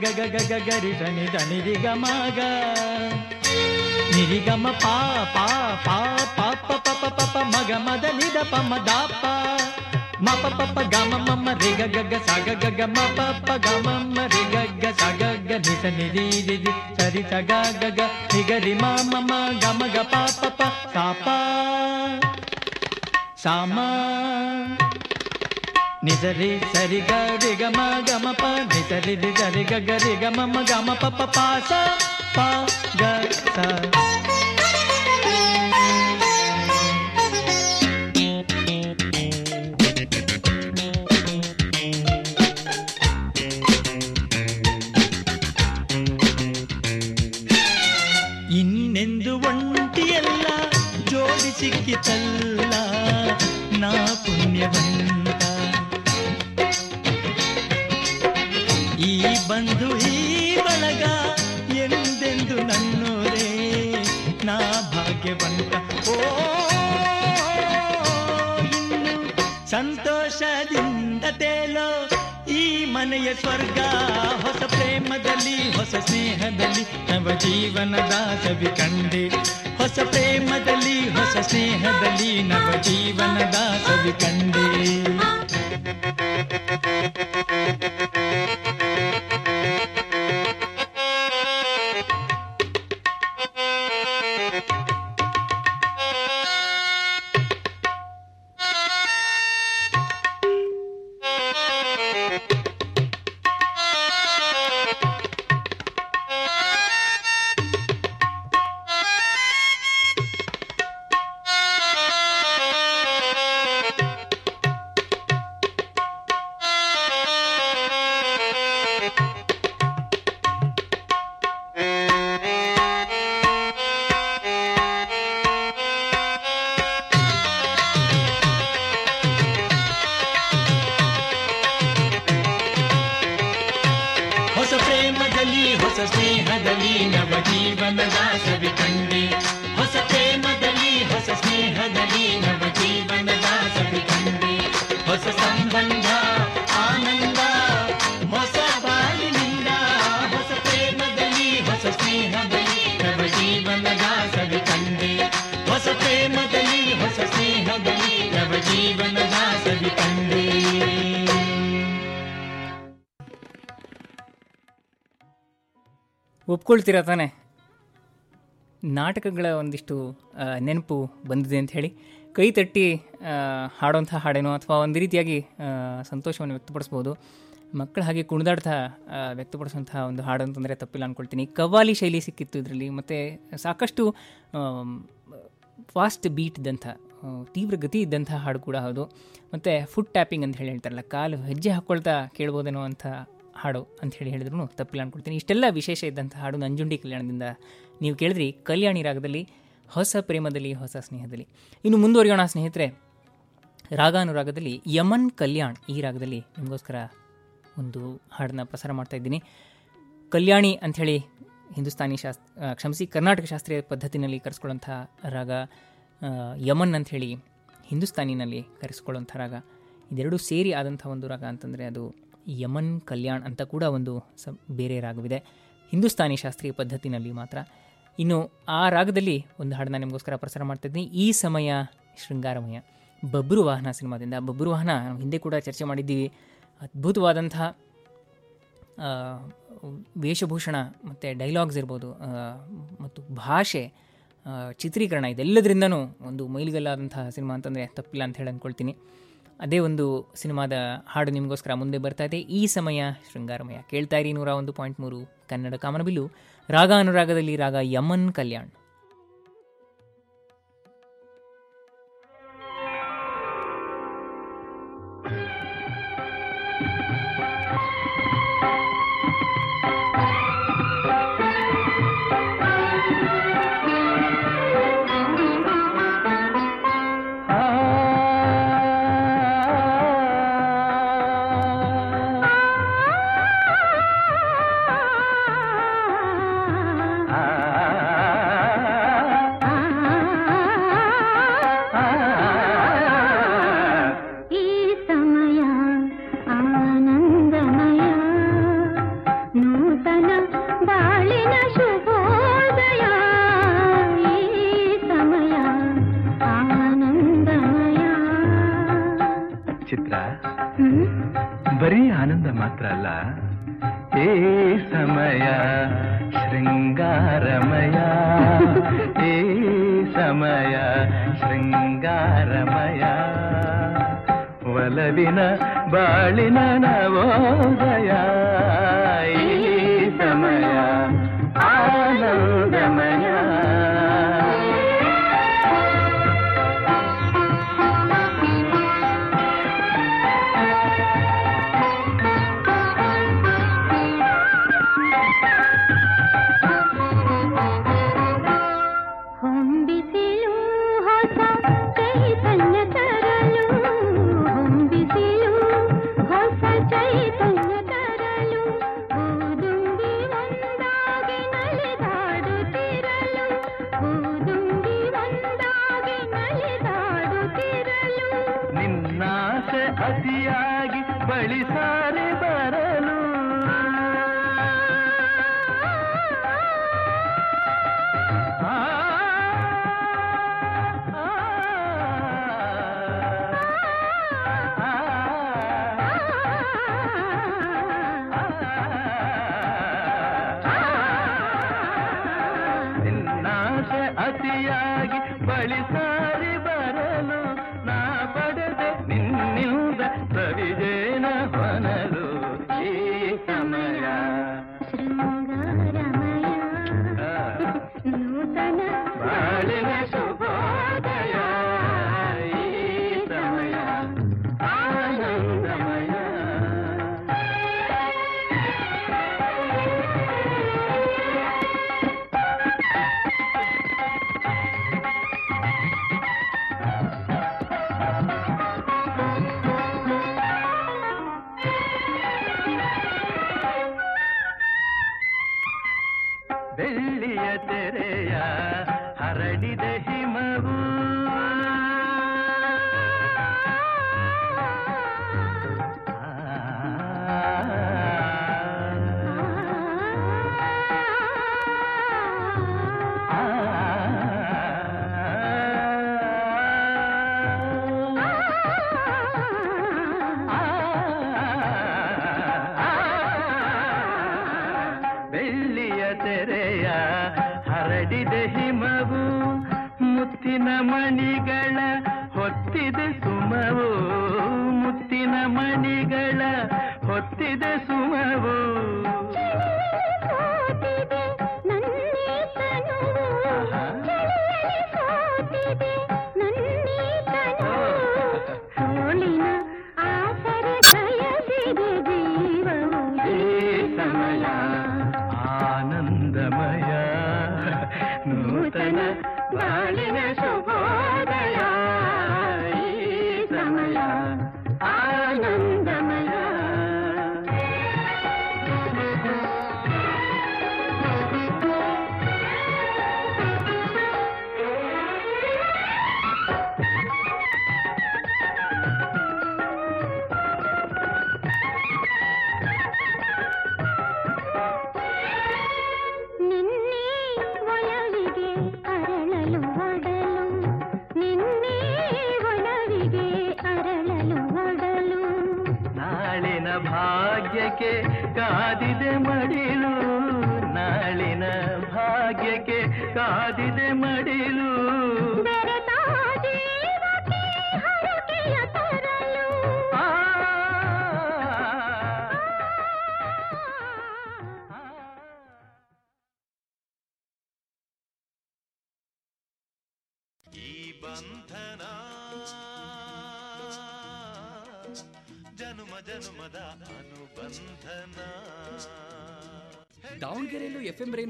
ಗಾಗ ಗಗ ಗಗ ಗರಿ ಧನಿ ಧನಿರಿ ಗಮಾಗ ನಿರಿಗಮ ಪಾ ಪಾ ಪಾ ಪಾ ಪ ಪ ಪ ಪ ಪ ಮಗ ಮದ ನಿದ ಪ ಮ ದ ಪ ಮ ಪ ಪ ಪ ಗ ಮ ಮ ಮ ರಿ ಗ ಗ ಗ ಸ ಗ ಗ ಗ ಮ ಪ ಪ ಗ ಮ ಮ ರಿ ಗ ಗ ಸ ಗ ಗ ನಿ ಸ ನಿ ರಿ ರಿ ರಿ ಸರಿ ಸ ಗ ಗ ಗ ರಿ ಗ ರಿ ಮ ಮ ಮ ಗ ಮ ಗ ಪ ಪ ಪ ಸ ಪ ಸ ಮ ನಿ ಸ ರಿ ಸರಿ ಗ ರಿ ಗ ಮ ಗ ಮ ಪ ನಿ ಸ ರಿ ರಿ ಸರಿ ಗ ಗ ರಿ ಗ ಮ ಮ ಗ ಮ ಪ ಪ ಪ ಸ ಪ ಗ ಸ ಇನ್ನೆಂದು ಒಂಟಿಯಲ್ಲ ಜೋಡಿ ಸಿಕ್ಕಿತಲ್ಲ ಸಂತೋಷದಿಂದ ತೇಲೋ, ಈ ಮನೆಯ ಸ್ವರ್ಗ ಹೊಸ ಪ್ರೇಮದಲ್ಲಿ, ಹೊಸ ಸ್ನೇಹದಲ್ಲಿ, ನವ ಜೀವನದ ಸವಿ ಕಂಡೆ. ಹೊಸ ಪ್ರೇಮದಲ್ಲಿ, ಹೊಸ ಸ್ನೇಹದಲ್ಲಿ, ನವ ಜೀವನದ ಸವಿ ಕಂಡೆ. ಒಪ್ಕೊಳ್ತೀರಾ ತಾನೆ? ನಾಟಕಗಳ ಒಂದಿಷ್ಟು ನೆನಪು ಬಂದಿದೆ ಅಂತ ಹೇಳಿ, ಕೈ ತಟ್ಟಿ ಹಾಡೋಂಥ ಹಾಡೇನೋ ಅಥವಾ ಒಂದು ರೀತಿಯಾಗಿ ಸಂತೋಷವನ್ನು ವ್ಯಕ್ತಪಡಿಸ್ಬೋದು, ಮಕ್ಕಳು ಹಾಗೆ ಕುಣಿದಾಡ್ತಾ ವ್ಯಕ್ತಪಡಿಸುವಂಥ ಒಂದು ಹಾಡು ಅಂತಂದರೆ ತಪ್ಪಿಲ್ಲ ಅಂದ್ಕೊಳ್ತೀನಿ ಕವ್ವಾಲಿ ಶೈಲಿ ಸಿಕ್ಕಿತ್ತು ಇದರಲ್ಲಿ, ಮತ್ತು ಸಾಕಷ್ಟು ಫಾಸ್ಟ್ ಬೀಟ್ ಇದ್ದಂಥ ತೀವ್ರ ಗತಿ ಇದ್ದಂಥ ಹಾಡು ಕೂಡ ಹೌದು. ಮತ್ತು ಫುಟ್ ಟ್ಯಾಪಿಂಗ್ ಅಂತ ಹೇಳಿ ಹೇಳ್ತಾರಲ್ಲ, ಕಾಲು ಹೆಜ್ಜೆ ಹಾಕ್ಕೊಳ್ತಾ ಕೇಳ್ಬೋದೇನೋ ಅಂತ ಹಾಡು ಅಂತ ಹೇಳಿ ಹೇಳಿದ್ರು ತಪ್ಪಿಲ್ಲ ಅಂದ್ಕೊಳ್ತೀನಿ ಇಷ್ಟೆಲ್ಲ ವಿಶೇಷ ಇದ್ದಂಥ ಹಾಡು ನಂಜುಂಡಿ ಕಲ್ಯಾಣದಿಂದ ನೀವು ಕೇಳಿದ್ರಿ. ಕಲ್ಯಾಣಿ ರಾಗದಲ್ಲಿ, ಹೊಸ ಪ್ರೇಮದಲ್ಲಿ, ಹೊಸ ಸ್ನೇಹದಲ್ಲಿ. ಇನ್ನು ಮುಂದುವರಿಯೋಣ ಸ್ನೇಹಿತರೆ. ರಾಗಾನುರಾಗದಲ್ಲಿ ಯಮನ್ ಕಲ್ಯಾಣ್ ಈ ರಾಗದಲ್ಲಿ ನಿಮಗೋಸ್ಕರ ಒಂದು ಹಾಡನ್ನ ಪ್ರಸಾರ ಮಾಡ್ತಾ ಇದ್ದೀನಿ. ಕಲ್ಯಾಣಿ ಅಂಥೇಳಿ ಹಿಂದೂಸ್ತಾನಿ ಶಾಸ್ತ್ರ ಕ್ಷಮಿಸಿ ಕರ್ನಾಟಕ ಶಾಸ್ತ್ರೀಯ ಪದ್ಧತಿನಲ್ಲಿ ಕರೆಸ್ಕೊಳ್ಳೋಂಥ ರಾಗ ಯಮನ್ ಅಂಥೇಳಿ ಹಿಂದೂಸ್ತಾನಿನಲ್ಲಿ ಕರೆಸ್ಕೊಳ್ಳೋಂಥ ರಾಗ. ಇದೆರಡೂ ಸೇರಿ ಆದಂಥ ಒಂದು ರಾಗ ಅಂತಂದರೆ ಅದು ಯಮನ್ ಕಲ್ಯಾಣ್ ಅಂತ ಕೂಡ ಒಂದು ಸ ಬೇರೆ ರಾಗವಿದೆ. ಹಿಂದೂಸ್ತಾನಿ ಶಾಸ್ತ್ರೀಯ ಪದ್ಧತಿನಲ್ಲಿ ಮಾತ್ರ. ಇನ್ನು ಆ ರಾಗದಲ್ಲಿ ಒಂದು ಹಾಡನ್ನ ನಿಮಗೋಸ್ಕರ ಪ್ರಸಾರ ಮಾಡ್ತಿದ್ದೀನಿ ಈ ಸಮಯ ಶೃಂಗಾರಮಯ. ಬಬ್ರು ವಾಹನ ಸಿನಿಮಾದಿಂದ. ಬಬ್ರು ವಾಹನ ನಾವು ಹಿಂದೆ ಕೂಡ ಚರ್ಚೆ ಮಾಡಿದ್ದೀವಿ. ಅದ್ಭುತವಾದಂತಹ ವೇಷಭೂಷಣ ಮತ್ತು ಡೈಲಾಗ್ಸ್ ಇರ್ಬೋದು ಮತ್ತು ಭಾಷೆ ಚಿತ್ರೀಕರಣ ಇದೆಲ್ಲದರಿಂದನೂ ಒಂದು ಮೈಲಿಗಲ್ಲಾದಂತಹ ಸಿನಿಮಾ ಅಂತಂದರೆ ತಪ್ಪಿಲ್ಲ ಅಂತ ಹೇಳಿ ಅಂದ್ಕೊಳ್ತೀನಿ. ಅದೇ ಒಂದು ಸಿನಿಮಾದ ಹಾಡು ನಿಮಗೋಸ್ಕರ ಮುಂದೆ ಬರ್ತಾ ಇದೆ. ಈ ಸಮಯ ಶೃಂಗಾರಮಯ ಕೇಳ್ತಾ ಇರಿ ನೂರ ಒಂದು ಪಾಯಿಂಟ್ ಮೂರು ಕನ್ನಡ ಕಾಮನಬಿಲ್ಲು. ರಾಗ ಅನುರಾಗದಲ್ಲಿ ರಾಗ ಯಮನ್ ಕಲ್ಯಾಣ್. ಶೃಂಗಾರಮಯ ಒಲವಿನ ಬಾಳಿನ ನವೋದಯ ಈ ಸಮಯ தாயக்கே காதித மடி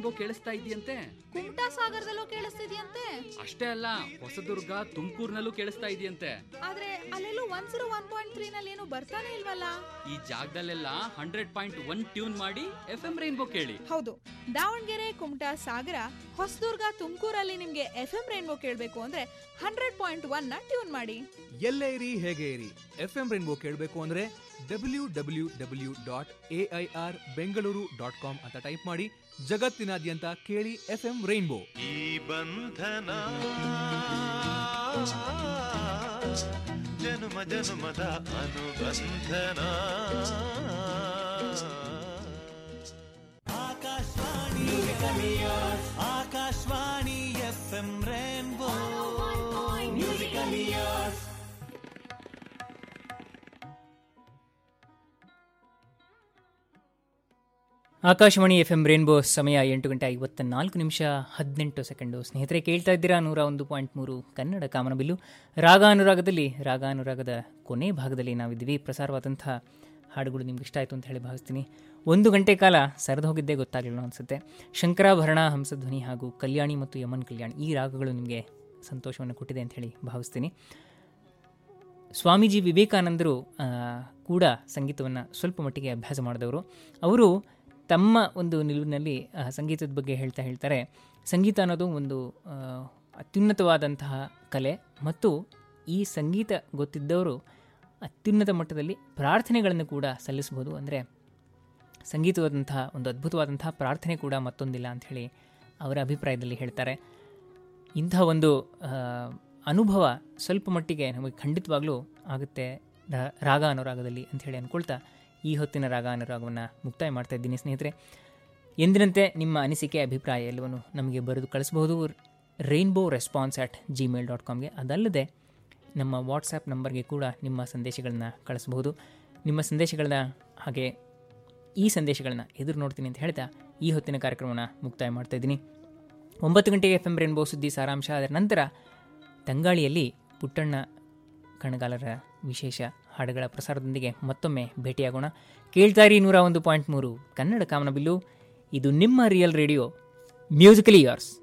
ರೈನ್ಬೋ ಕೇಳಿಸ್ತಾ ಇದೆಯಂತೆ? ಕುಮಟಾ ಸಾಗರದಲ್ಲೂ ಕೇಳಿಸ್ತಿದ್ಯಂತೆ. ಅಷ್ಟೇ ಅಲ್ಲ ಹೊಸದುರ್ಗ ತುಮಕೂರ್ನಲ್ಲೂ ಕೇಳಿಸ್ತಾ ಇದೆಯಂತೆ. ಆದ್ರೆ ಅಲ್ಲೆಲ್ಲೂ one zero one point three ನಲ್ಲಿ ಏನು ಬರ್ತಾನೆ ಇಲ್ವಲ್ಲ? ಈ ಜಾಗದಲ್ಲೆಲ್ಲ ಹಂಡ್ರೆಡ್ ಪಾಯಿಂಟ್ ಒನ್ ಟ್ಯೂನ್ ಮಾಡಿ ಎಫ್ ಎಂ ರೈನ್ಬೋ ಕೇಳಿ. ಹೌದು ದಾವಣಗೆರೆ ಕುಮಟಾ ಸಾಗರ ಹೊಸದುರ್ಗ ತುಮಕೂರಲ್ಲಿ ನಿಮ್ಗೆ ಎಫ್ ಎಂ ರೈನ್ಬೋ ಕೇಳಬೇಕು ಅಂದ್ರೆ ಹಂಡ್ರೆಡ್ ಪಾಯಿಂಟ್ ಒನ್ನ ಟ್ಯೂನ್ ಮಾಡಿ. ಎಲ್ಲೇ ಇರಿ ಹೇಗೆ ಇರಿ ಎಫ್ ಎಂ ರೈನ್ಬೋ ಕೇಳಬೇಕು ಅಂದ್ರೆ W W W dot A I R Bengaluru dot com ಅಂತ ಟೈಪ್ ಮಾಡಿ ಜಗತ್ತಿನಾದ್ಯಂತ ಕೇಳಿ ಎಫ್ ಎಂ ರೈನ್ಬೋ ಈ ಬಂಧನ ಜನ್ಮ ಜನ್ಮದ ಅನುಬಂಧನ. Akashvani Akashvani Akashvani F M rainbow ಸಮಯ ಎಂಟು ಗಂಟೆ ಐವತ್ತ ನಾಲ್ಕು ನಿಮಿಷ ಹದಿನೆಂಟು ಸೆಕೆಂಡು. ಸ್ನೇಹಿತರೆ, ಕೇಳ್ತಾ ಇದ್ದೀರಾ? ನೂರ ಒಂದು ಪಾಯಿಂಟ್ ಮೂರು ಕನ್ನಡ ಕಾಮನಬಿಲ್ಲು ರಾಗ ಅನುರಾಗದಲ್ಲಿ, ರಾಗ ಅನುರಾಗದ ಕೊನೆ ಭಾಗದಲ್ಲಿ ನಾವಿದ್ದೀವಿ. ಪ್ರಸಾರವಾದಂಥ ಹಾಡುಗಳು ನಿಮ್ಗೆ ಇಷ್ಟ ಆಯಿತು ಅಂತ ಹೇಳಿ ಭಾವಿಸ್ತೀನಿ. ಒಂದು ಗಂಟೆ ಕಾಲ ಸರಿದು ಹೋಗಿದ್ದೇ ಗೊತ್ತಾಗಲಿಲ್ಲ ಅನಿಸುತ್ತೆ. ಶಂಕರಾಭರಣ, ಹಂಸಧ್ವನಿ ಹಾಗೂ ಕಲ್ಯಾಣಿ ಮತ್ತು ಯಮನ್ ಕಲ್ಯಾಣಿ ಈ ರಾಗಗಳು ನಿಮಗೆ ಸಂತೋಷವನ್ನು ಕೊಟ್ಟಿದೆ ಅಂತ ಹೇಳಿ ಭಾವಿಸ್ತೀನಿ. ಸ್ವಾಮೀಜಿ ವಿವೇಕಾನಂದರು ಕೂಡ ಸಂಗೀತವನ್ನು ಸ್ವಲ್ಪ ಮಟ್ಟಿಗೆ ಅಭ್ಯಾಸ ಮಾಡಿದವರು. ಅವರು ತಮ್ಮ ಒಂದು ನಿಲುವಿನಲ್ಲಿ ಸಂಗೀತದ ಬಗ್ಗೆ ಹೇಳ್ತಾ ಹೇಳ್ತಾರೆ. ಸಂಗೀತ ಅನ್ನೋದು ಒಂದು ಅತ್ಯುನ್ನತವಾದಂತಹ ಕಲೆ ಮತ್ತು ಈ ಸಂಗೀತ ಗೊತ್ತಿದ್ದವರು ಅತ್ಯುನ್ನತ ಮಟ್ಟದಲ್ಲಿ ಪ್ರಾರ್ಥನೆಗಳನ್ನು ಕೂಡ ಸಲ್ಲಿಸ್ಬೋದು ಅಂದರೆ ಸಂಗೀತವಾದಂತಹ, ಒಂದು ಅದ್ಭುತವಾದಂತಹ ಪ್ರಾರ್ಥನೆ ಕೂಡ ಮತ್ತೊಂದಿಲ್ಲ ಅಂಥೇಳಿ ಅವರ ಅಭಿಪ್ರಾಯದಲ್ಲಿ ಹೇಳ್ತಾರೆ. ಇಂಥ ಒಂದು ಅನುಭವ ಸ್ವಲ್ಪ ಮಟ್ಟಿಗೆ ನಮಗೆ ಖಂಡಿತವಾಗ್ಲೂ ಆಗುತ್ತೆ. ರಾಗ ಅನುರಾಗದಲ್ಲಿ ಅಂಥೇಳಿ ಅಂದ್ಕೊಳ್ತಾ ಈ ಹೊತ್ತಿನ ರಾಗ ಅನುರಾಗವನ್ನು ಮುಕ್ತಾಯ ಮಾಡ್ತಾ ಇದ್ದೀನಿ ಸ್ನೇಹಿತರೆ. ಎಂದಿನಂತೆ ನಿಮ್ಮ ಅನಿಸಿಕೆ, ಅಭಿಪ್ರಾಯ ಎಲ್ಲವನ್ನು ನಮಗೆ ಬರೆದು ಕಳಿಸಬಹುದು. Rainbow response at Gmail dot ಕಾಮ್ಗೆ ಅದಲ್ಲದೆ ನಮ್ಮ ವಾಟ್ಸಾಪ್ ನಂಬರ್ಗೆ ಕೂಡ ನಿಮ್ಮ ಸಂದೇಶಗಳನ್ನು ಕಳಿಸಬಹುದು. ನಿಮ್ಮ ಸಂದೇಶಗಳನ್ನ ಹಾಗೆ ಈ ಸಂದೇಶಗಳನ್ನ ಎದುರು ನೋಡ್ತೀನಿ ಅಂತ ಹೇಳ್ತಾ ಈ ಹೊತ್ತಿನ ಕಾರ್ಯಕ್ರಮವನ್ನು ಮುಕ್ತಾಯ ಮಾಡ್ತಾ ಇದ್ದೀನಿ. ಒಂಬತ್ತು ಗಂಟೆಗೆ ಎಫ್ ಎಂ ರೇನ್ಬೋ ಸುದ್ದಿ ಸಾರಾಂಶ. ಅದರ ನಂತರ ತಂಗಾಳಿಯಲ್ಲಿ ಪುಟ್ಟಣ್ಣ ಕಣಗಾಲರ ವಿಶೇಷ ಹಾಡುಗಳ ಪ್ರಸಾರದೊಂದಿಗೆ ಮತ್ತೊಮ್ಮೆ ಭೇಟಿಯಾಗೋಣ. ಕೇಳ್ತಾ ಇರಿ ನೂರ ಒಂದು ಪಾಯಿಂಟ್ ಮೂರು. ಕನ್ನಡ ಕಾಮನಬಿಲ್ಲು. ಇದು ನಿಮ್ಮ ರಿಯಲ್ ರೇಡಿಯೋ ಮ್ಯೂಸಿಕಲಿ ಯಾರ್ಸ್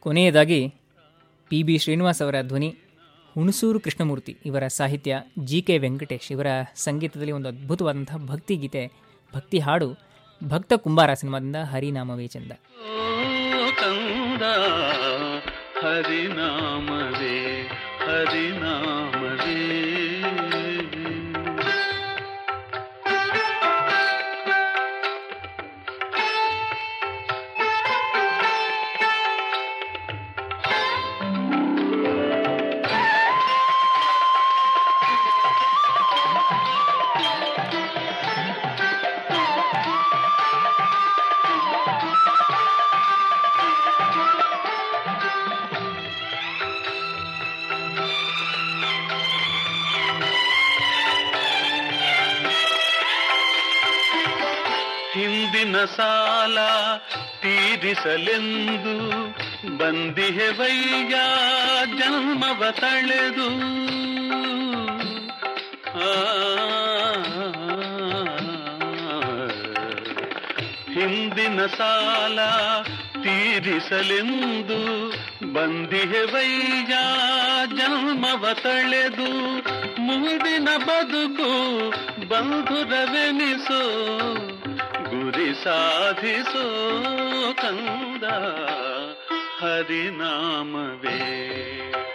ಕೊನೆಯದಾಗಿ ಪಿ ಬಿ ಶ್ರೀನಿವಾಸ್ ಅವರ ಧ್ವನಿ. ಹುಣಸೂರು ಕೃಷ್ಣಮೂರ್ತಿ, ಇವರ ಸಾಹಿತ್ಯ ಜಿ ಕೆ ವೆಂಕಟೇಶ್, ಇವರ ಸಂಗೀತದಲ್ಲಿ ಒಂದು ಅದ್ಭುತವಾದಂತಹ ಭಕ್ತಿ ಗೀತೆ, ಭಕ್ತಿ ಹಾಡು, ಭಕ್ತ ಕುಂಬಾರ ಸಿನಿಮಾದಿಂದ ಹರಿನಾಮವೇ ಚಂದ. ಹರಿನಾಮ ಹರಿನಾಮವೇ ಹರಿನಾಮವೇ ಸಾಲ ತೀರಿಸಲೆಂದು ಬಂದಿಹೆವಯ್ಯ ಜನ್ಮವ ತಳೆದು ಹಿಂದಿನ ಸಾಲ ತೀರಿಸಲೆಂದು ಬಂದಿಹೆವಯ್ಯ ಜನ್ಮವ ತಳೆದು ಮುಂದಿನ ಬದುಕು ಬಂಧುರವೆನಿಸೋ ಗುರಿ ಸಾಧಿಸೋ ಕಂದ ಹರಿನಾಮವೇ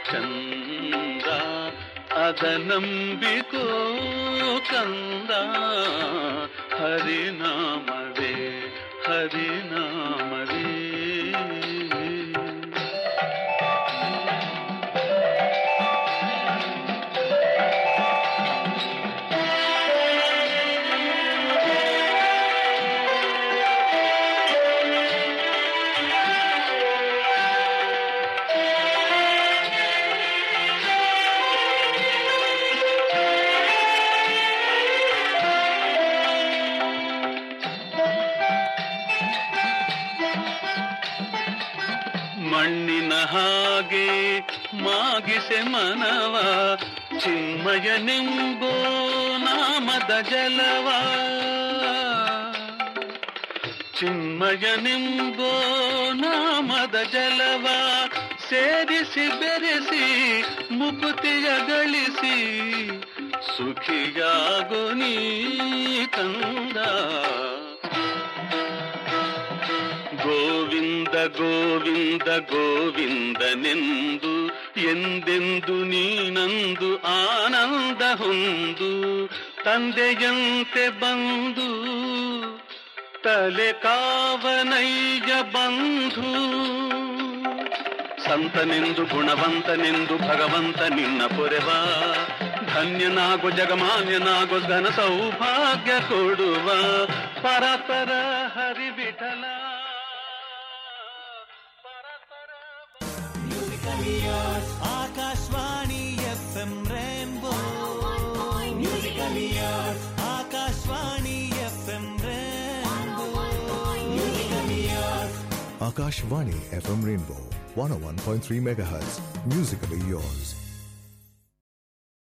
ಚಂದ ಅದ ನಂಬಿಕೋ ಕಂದ ಹರಿನಾಮವೇ ಹರಿನಾಮವೇ ನಾಮದ ಜಲವ ಚಿನ್ಮಯನೆಂಬೋ ನಾಮದ ಜಲವ ಸೇರಿಸಿ ಬೆರೆಸಿ ಮುಕುತಿಯ ಗಳಿಸಿ ಸುಖಿಯಾಗೋ ನೀ ಕಂದ ಗೋವಿಂದ ಗೋವಿಂದ ಗೋವಿಂದನೆಂದು ಎಂದೆಂದು ನೀನಂದು ಆನಂದ ಹೊಂದು ತಂದೆಯಂತೆ ಬಂದು ತಲೆ ಕಾವನೈಜ ಬಂಧು. ಸಂತನೆಂದು ಗುಣವಂತನೆಂದು ಭಗವಂತ ನಿನ್ನ ಪೊರೆವ. ಧನ್ಯನಾಗು ಜಗಮಾನ್ಯನಾಗು ಘನ ಸೌಭಾಗ್ಯ ಕೊಡುವ. ಪರಪರ ಹರಿಬಿಠಲ. Akashvani Akashvani FM Rainbow 101.3 MHz. Musically yours.